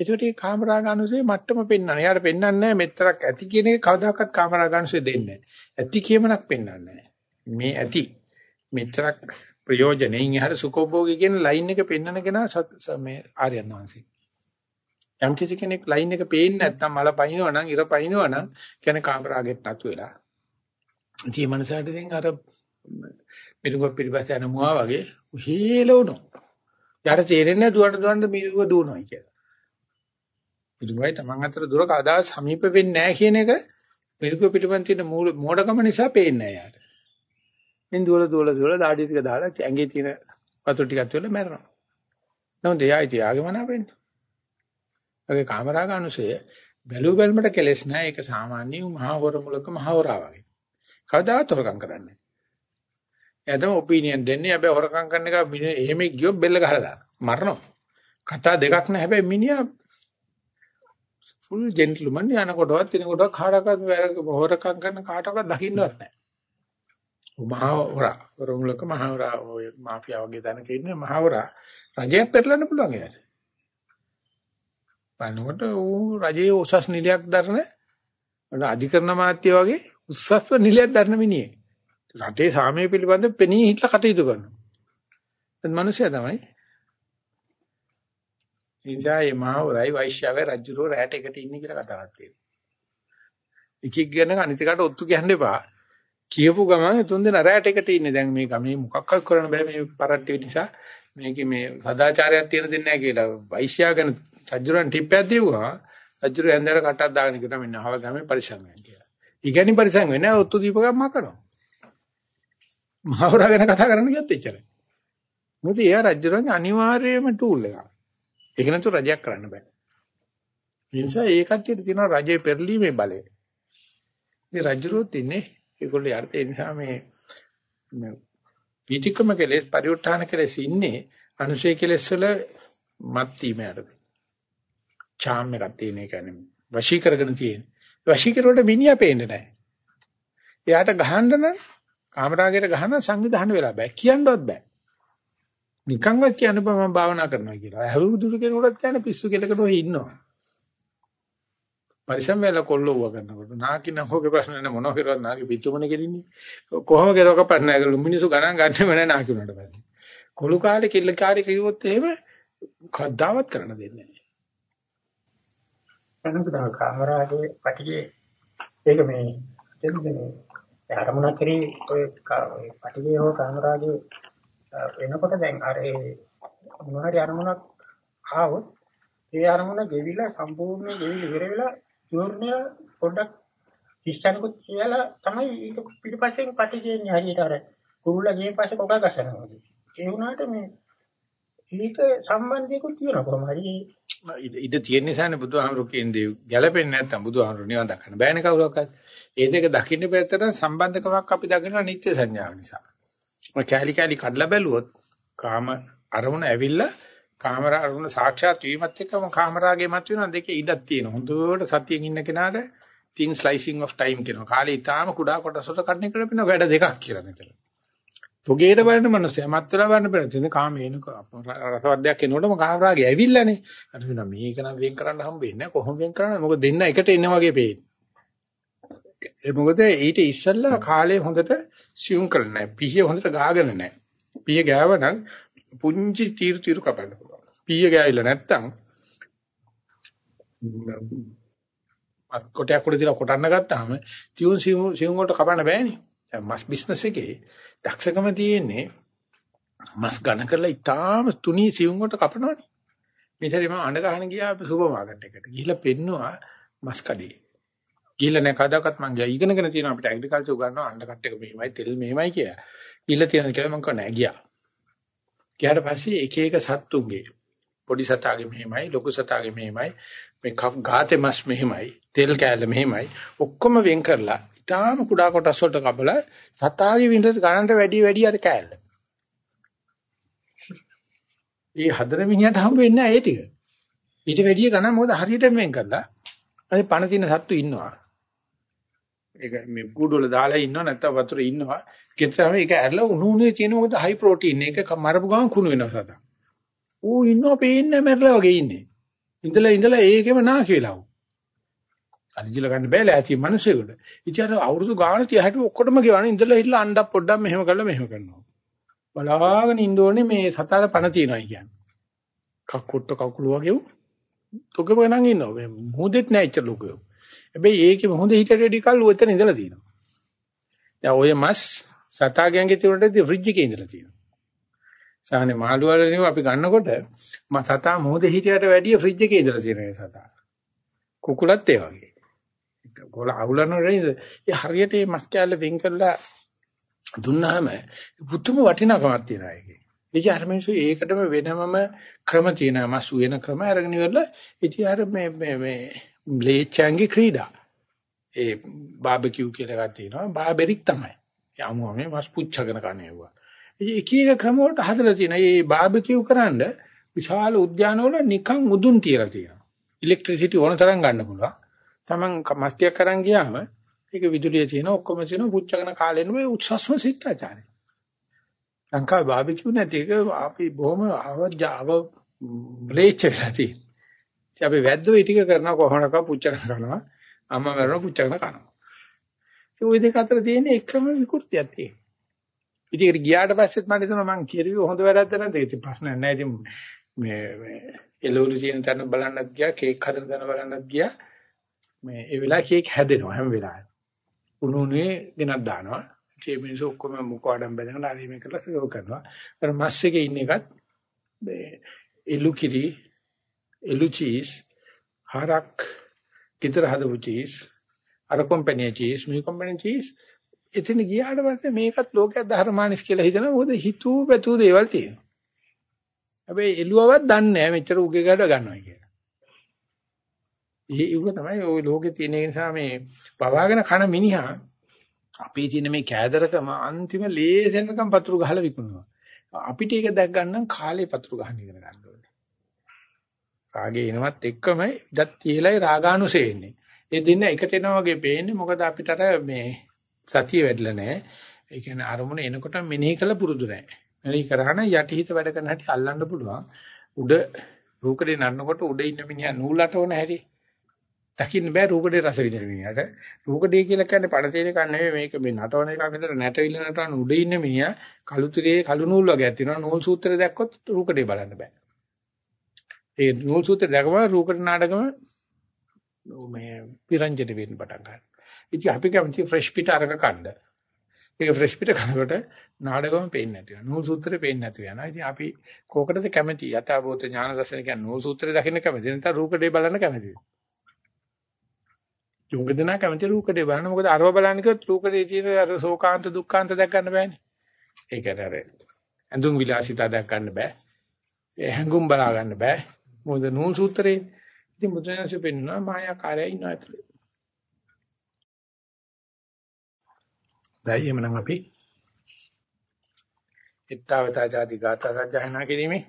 ඒකට මේ කාමරාගානුසේ මට්ටම පෙන්වන්නේ. යාර පෙන්වන්නේ නැහැ මෙතරක් ඇති කියන එක කවදාකවත් කාමරාගානුසේ දෙන්නේ නැහැ. ඇති කියමනක් පෙන්වන්නේ නැහැ. මේ ඇති මෙතරක් ප්‍රයෝජනෙයින් එහාට සුඛෝභෝගී කියන ලයින් එක පෙන්වන කෙනා මේ ආර්යයන් වහන්සේ. යම් කිසි කෙනෙක් ලයින් එක පේන්නේ නැත්නම් මල පයින්නවා නම් ඉර පයින්නවා නම් කියන්නේ කාමරාගෙත් නතු වෙලා. ඉතින් මේ මනසට ඉතින් අර මිරුග පිළිපස්ස යන මුවා වගේ උහේලවනෝ. යාට තේරෙන්නේ නැහැ දුවට දුවන්න මිරුග දුවනවා කියලා. මිරිඟුවයි Taman අතර දුර කවදා සමීප වෙන්නේ නැහැ කියන එක මිරිඟුව පිටපන් තියෙන මෝඩකම නිසා පේන්නේ නැහැ යාට. මින් දුවල දුවල දුවල දාඩිය ටික දාලා ඇඟේ තියෙන වතුර ටිකක් තුල මැරෙනවා. නමුත් එයා ඉතින් ආගෙම නැවෙන්නේ. ඒකේ කාමරාග අනුසය බැලු බැලමට කෙලස් නැහැ. ඒක සාමාන්‍ය මහා හොර මුලක මහා හොරා වගේ. කවදාවත් හොරකම් කරන්නේ නැහැ. එයාදම ඔපිනියන් දෙන්නේ. හැබැයි හොරකම් කරන එක එහෙම ගියොත් බෙල්ල ගහලා දානවා. මරනවා. කතා දෙකක් නැහැ. හැබැයි මිනිහා ෆුල් ජෙන්ටල්මන් යනකොටවත් එනකොටවත් කාටවත් හොරකම් කරන කාටවත් දකින්නවත් නැහැ. මහා හොරා වරමුලක මහා හොරා ඔය මාෆියා වගේ තැනක ඉන්නේ මහා හොරා රජයක් පෙරලන්න පුළුවන් එයාට. බලනකොට ඌ රජයේ උසස් නිලයක් දරන අධිකරණ මාත්‍ය වගේ උසස්ව නිලයක් දරන මිනිහෙක්. රටේ සාමය පිළිබඳ පෙනී හිටලා කටයුතු කරනවා. ඒ මිනිසයා තමයි ඉන්ජායේ මහවරයි වෛශ්‍යාවේ රජුරෝ රැට එකට ඉන්නේ කියලා කතාවක් තියෙනවා. එකෙක් ගැන අනිත් එකට ඔත්තු කියන්න එපා. කියපු ගමන් තුන් දෙනා රැට එකට ඉන්නේ. දැන් මේ ගමේ මොකක්වත් කරන්න බෑ මේ පරට්ටි නිසා. මේකේ මේ සදාචාරයක් තියෙන දෙන්නේ නැහැ කියලා වෛශ්‍යා ගැන රජුරන් ටිප්පයක් දීුවා. රජුර ඇඳලා කටක් දාගෙන කිව්වා මෙන්න අහවල් ගමේ පරිසම් වෙන්න කියලා. ඊගැනි පරිසම් වෙන්නේ ඔත්තු දීපකම් මකනවා. මහවරා ගැන කතා කරන්න ගියත් එච්චරයි. මොකද එයා රජුරන්ගේ අනිවාර්යම ටූල් එකක්. ඒක නැතුව රජයක් කරන්න බෑ. ඒ නිසා ඒ කට්ටියට තියෙනවා රජයේ පෙරලීමේ බලය. ඉතින් රජුරුත් ඉන්නේ ඒගොල්ලෝ යට ඒ නිසා මේ විචිකම කෙලෙස් පරිඋත් ทาน කෙලෙස් ඉන්නේ අනුශේ කෙලෙස් වල මත් වීමයටද. චාම් එකක් තියෙන එක නෙමෙයි. වශී කරගෙන තියෙන. වශී කරනකොට මිනිහා පේන්නේ නැහැ. එයාට ගහන්න නම් කාමරාගයට ගහන සංවිධානය වෙලා බෑ කියන්නවත් බෑ. නිකන්වත් කියන්න බෑ මම භාවනා කරනවා කියලා. හැවුදුරු කෙනෙකුට කියන්නේ පිස්සු කෙලකට ඔහි ඉන්නවා. පරිසම් වෙලා කොල්ලෝව කරනකොට නාකි නම් හොගේ ප්‍රශ්න නැහැ මොනව කරවත් නාකි පිටුමනේ කෙලින්නේ. කොහොම කෙරුවක ප්‍රශ්න නැහැ. මිනිස්සු ගණන් ගන්නෙම නැහැ නාකි උනට පස්සේ. කොළු කාලේ කිල්ල කාර්ය කිව්වොත් එහෙම කද්දාවත් කරන්න දෙන්නේ නැහැ. එනකදා කාමරාගේ පටිගේ ඒක මේ දෙන්නේ අරමුණක් කරේ ඔය පටිගේ හෝ කාමරාගේ එනකොට දැන් අර ඒ මොනවාරි අරමුණක් ආවොත් ඒ අරමුණ ගෙවිලා සම්පූර්ණ ගෙවිලා ඉවර වෙලා චූර්ණය පොඩ්ඩක් හිස්සනකොත් කියලා තමයි ඒක පිටිපස්සෙන් පටිගේන්නේ හරියට අර කුරුල්ලා ගියේ පස්සේ කොකා ගසනවා වගේ. ඒ වුණාට මේ ඒක සම්බන්ධයකුත් තියෙනවා කොහොම හරි ඉඩ තියෙන නිසානේ බුදුහාමුදුරු කියන්නේ ගැළපෙන්නේ නැත්තම් බුදුහාමුදුරු නිවන් දක්වන්න බෑනේ කවුරක්වත්. ඒ දෙක දකින්න පැත්තට සම්බන්ධකමක් අපි දකිනවා නිත්‍ය සංඥාව නිසා. මම කැලි කැලි කඩලා බැලුවොත් කාම අරමුණ ඇවිල්ලා කාමර අරමුණ සාක්ෂාත් වීමත් එක්කම කාමරාගේ මත වෙනවා දෙකේ ඉඩක් තියෙනවා. හොඳට සතියෙන් ඉන්න කෙනාට thin slicing of time කියනවා. කාලේ ඊටාම කුඩා කොටසට කඩන එක ලැබෙන වැඩ දෙකක් කියලා මෙතන. තොගේට බලන මනුස්සයා මත්තර බලන පෙරදින කාමේන රසවද්දයක් එනකොටම කාමරාගේ ඇවිල්ලානේ. අර වෙන මේක නම් වෙන් කරන්න හම්බෙන්නේ නැහැ. කොහොම වෙන් කරන්නේ? මොකද දෙන්න එකට එන්න වගේ පේන්නේ. ඒ මොකද ඊට ඉස්සෙල්ලා කාලේ හොඳට සියුම් කරලා නැහැ. පිහිය හොඳට ගාගෙන නැහැ. පිහිය ගෑවනම් පුංචි තීරු තීරු කපන්න පුළුවන්. පිහිය ගෑවිලා නැත්තම් අත් කොටයක් උඩ දාලා කොටන්න ගත්තාම තියුන් සියුම් සියුම් වලට කපන්න බෑනේ. දැන් මස් බිස්නස් එකේ දක්ෂකම තියෙන්නේ මස් ගණ කරලා ඉතාලම තුනී සියුම් වලට කපනවනේ. මේ සැරේ මම අඬ ගහන ගියා සුපර් මාකට් එකට. ගිහිල්ලා පෙන්නවා මස් කඩේ. ගිහිල්ලා නැහැ කදාකත් මං ගියා ඉගෙනගෙන තියෙනවා අපිට ඇග්‍රිකල්චර් උගන්වනවා අඬ කට් එක මෙහෙමයි තෙල් මෙහෙමයි කියලා. ගිහිල්ලා තියෙන කියලා මං කව නෑ ගියා. ගියාට පස්සේ එක එක සත්තුන්ගේ පොඩි සතාගේ මෙහෙමයි ලොකු සතාගේ මෙහෙමයි මේ ගාතේ මස් මෙහෙමයි තෙල් කෑල්ල මෙහෙමයි ඔක්කොම වෙන් කරලා ඊටාම කුඩා කොටස් වලට කපලා සතාගේ විඳ ගණන්ට වැඩි වැඩි අර කෑල්ල. ඒ හදන මිනිහට හම්බ වෙන්නේ නැහැ ඒ ටික. ඊට වැඩි ගණන් මොකද හරියට වෙන් කරලා අනේ පණ තියෙන සත්තු ඉන්නවා. ඒක මේ කුඩවල දාලා ඉන්නව නැත්නම් වතුරේ ඉන්නවා. කිව්වම ඒක ඇරලා උණු උණුවේ තියෙන මොකද හයි ප්‍රෝටීන් ඒක මරපු ගමන් කුණු වෙනවා සතා. ඌ ඉන්නව පේන්නේ මැරලා වගේ ඉන්නේ. ඉඳලා ඉඳලා ඒකෙම නා කියලා ඌ. අනිජල ගන්න බෑ ලෑස්ති මිනිස්සුෙකුට. ඉතින් අර අවුරුදු ගාන 30ට ඔක්කොටම ගෙවන ඉඳලා හිටලා අණ්ඩක් පොඩ්ඩක් මෙහෙම කරලා මෙහෙම කරනවා. බලාගෙන ඉන්න ඕනේ මේ සතාට පණ තියනවා කියන්නේ. කක්කොට්ට කකුල වගේ උ. තොගම ගණන් ඉන්නවා. මේ මොහොතෙත් නෑ ඉච්ච ලෝකයෝ. හැබැයි ඒකේ මොහොත හිටට වැඩි කල් උතන ඉඳලා තියෙනවා. දැන් ඔය මස් සතාගයන්ගේ තිබුණට ෆ්‍රිජ් එකේ ඉඳලා තියෙනවා. සාහනේ මාළු වල අපි ගන්නකොට මම සතා මොහොත හිටියට වැඩිය ෆ්‍රිජ් එකේ ඉඳලා තියෙන සතා. කුකුලත් ඒ වගේ. ගෝල අවුලන රේද ඒ හරියට මේ මස් කැල්ල වෙන් කරලා දුන්නාම පුතුම වටිනාකමක් තියෙනවා ඒකේ. ඉතින් අර මිනිස්සු ඒකටම වෙනමම ක්‍රම තියෙනවා මස් වෙන ක්‍රම අරගෙන ඉවරලා ඉතින් අර මේ මේ මේ බ්ලේච්චන්ගේ ක්‍රීඩා. ඒ බාබකියු කියලා එකක් තියෙනවා බාබෙරික් තමයි. යමුම මේ මස් පුච්චගෙන කන්නේවා. ඉතින් එක එක ක්‍රම වලට හදලා තියෙනවා. මේ බාබකියු කරන්න විශාල උද්‍යානවල නිකන් මුදුන් තියලා තියෙනවා. ඉලෙක්ට්‍රිසිටි ඕන තරම් ගන්න පුළුවන්. Taman මස්තියක් කරන් ගියාම ඒක විදුලිය තියෙන ඔක්කොම තියෙන පුච්චගෙන කාලෙන්න මේ උත්සස්ම සිත්තාචාරය. ලංකාවේ බාබිකියු නැති එක අපි බොහොම අවජාව බ්ලේච් වෙලා තියෙනවා. ඉතින් අපි වැද්දෝ ඊටික කරනවා කොහොමනක පුච්චගෙන කරනවා. අම්මා මරනවා පුච්චගෙන කරනවා. ඉතින් ওই දෙක අතර තියෙන එකම විකෘතියක් තියෙනවා. ඉතින් ඒකට ගියාට පස්සෙත් මම හිතනවා මං කිරුවේ හොඳ වැඩක්ද නැද්ද? ඉතින් ප්‍රශ්නයක් නැහැ. ඉතින් මේ මේ එළවලු තියෙන තැන බලන්නත් ගියා, කේක් හදන තැන බලන්නත් ගියා. මේ ඒ වෙලාවේ කේක් හැදෙනවා හැම වෙලාවෙම. උණු උණුවේ ගෙනත් දානවා. ඒ මිනිස්සු ඔක්කොම මුඛවඩම් බැලගෙන ආදී මේ කරලා සර්ව් කරනවා. අර මස් එකේ ඉන්න එකත් මේ එළු කිරි, එළු චීස්, හරක්, කිතර හදපු චීස්, අර කම්පැනි චීස්, මේ කම්පැනි චීස් එතන ගියාට පස්සේ මේකත් ලෝකයක් ධර්මානිස් කියලා හිතනවා. මොකද හිතූ පැතූ දේවල් තියෙනවා. හැබැයි එළුවවත් දන්නේ නැහැ මෙච්චර උගේ ගඩ ගන්නවා කියලා. ඒ ඉව තමයි ওই ලෝකේ තියෙන නිසා මේ පවාගෙන කන මිනිහා අපේ තියෙන මේ කෑදරකම අන්තිම ලේසෙනකම් පතුරු ගහලා විකුණනවා. අපිට ඒක දැක් ගන්න කාලේ පතුරු ගහන්න ඉගෙන ගන්න ඕනේ. රාගේ එනවත් එක්කම ඉදත් තියලයි රාගානුසය එන්නේ. ඒ දෙන්න එකට එනවා වගේ පේන්නේ මොකද අපිට අර මේ සතිය වැඩිලා නැහැ. ඒ කියන්නේ අරමුණ එනකොට මෙනෙහි කළ පුරුදු නැහැ. මෙනෙහි කරාන යටිහිත වැඩ කරන හැටි අල්ලන්න පුළුවන්. උඩ රූකඩේ නන්නකොට උඩ ඉන්න මිනිහා නූලට ඕන හැටි දකින්න බෑ රූකඩේ රස විඳින මිනිහට. රූකඩේ කියලා කියන්නේ පණ තේන එකක් නෙවෙයි මේක මේ නටවන එකක් විතර නැටවිල නටවන උඩ ඉන්න මිනිහා කළුතිරේ කළු නූල් වගේ තියෙනවා. නූල් සූත්‍රය දැක්කොත් රූකඩේ බලන්න බෑ. ඒ නූල් සූත්‍රය දැකම රූකඩ නාටකම මේ පිරංජන වෙන්න පටන් ගන්නවා. ඉතින් අපි කැමති ෆ්‍රෙෂ් පිට අරක කන්න. ඒක ෆ්‍රෙෂ් පිට කනකොට නාඩගම පේන්නේ නැති වෙනවා. නූල් සූත්‍රේ පේන්නේ නැති වෙනවා. ඉතින් අපි කෝකටද කැමති? යථාභූත ඥාන දර්ශන කියන්නේ නූල් සූත්‍රේ දකින්න කැමති. නැත්නම් රූකඩේ බලන්න කැමතිද? යොංගදනා කැමති රූකඩේ බලන්න. මොකද අරව බලන්න කිව්වොත් රූකඩේ තියෙන අර ශෝකාන්ත දුක්ඛාන්ත දැක් ගන්න බෑනේ. ඒකට අර ඇඳුම් විලාසිතා දැක් ගන්න බෑ. ඒ හැඟුම් බලා ගන්න බෑ. මොකද නූල් සූත්‍රේ ඉතින් බුදුරජාණන් පෙන්නවා මායාකාරය ඉන්නවා ඇතුලේ. දැන් එමනම් අපි ittavata jati gata sajjahana කිරීමේ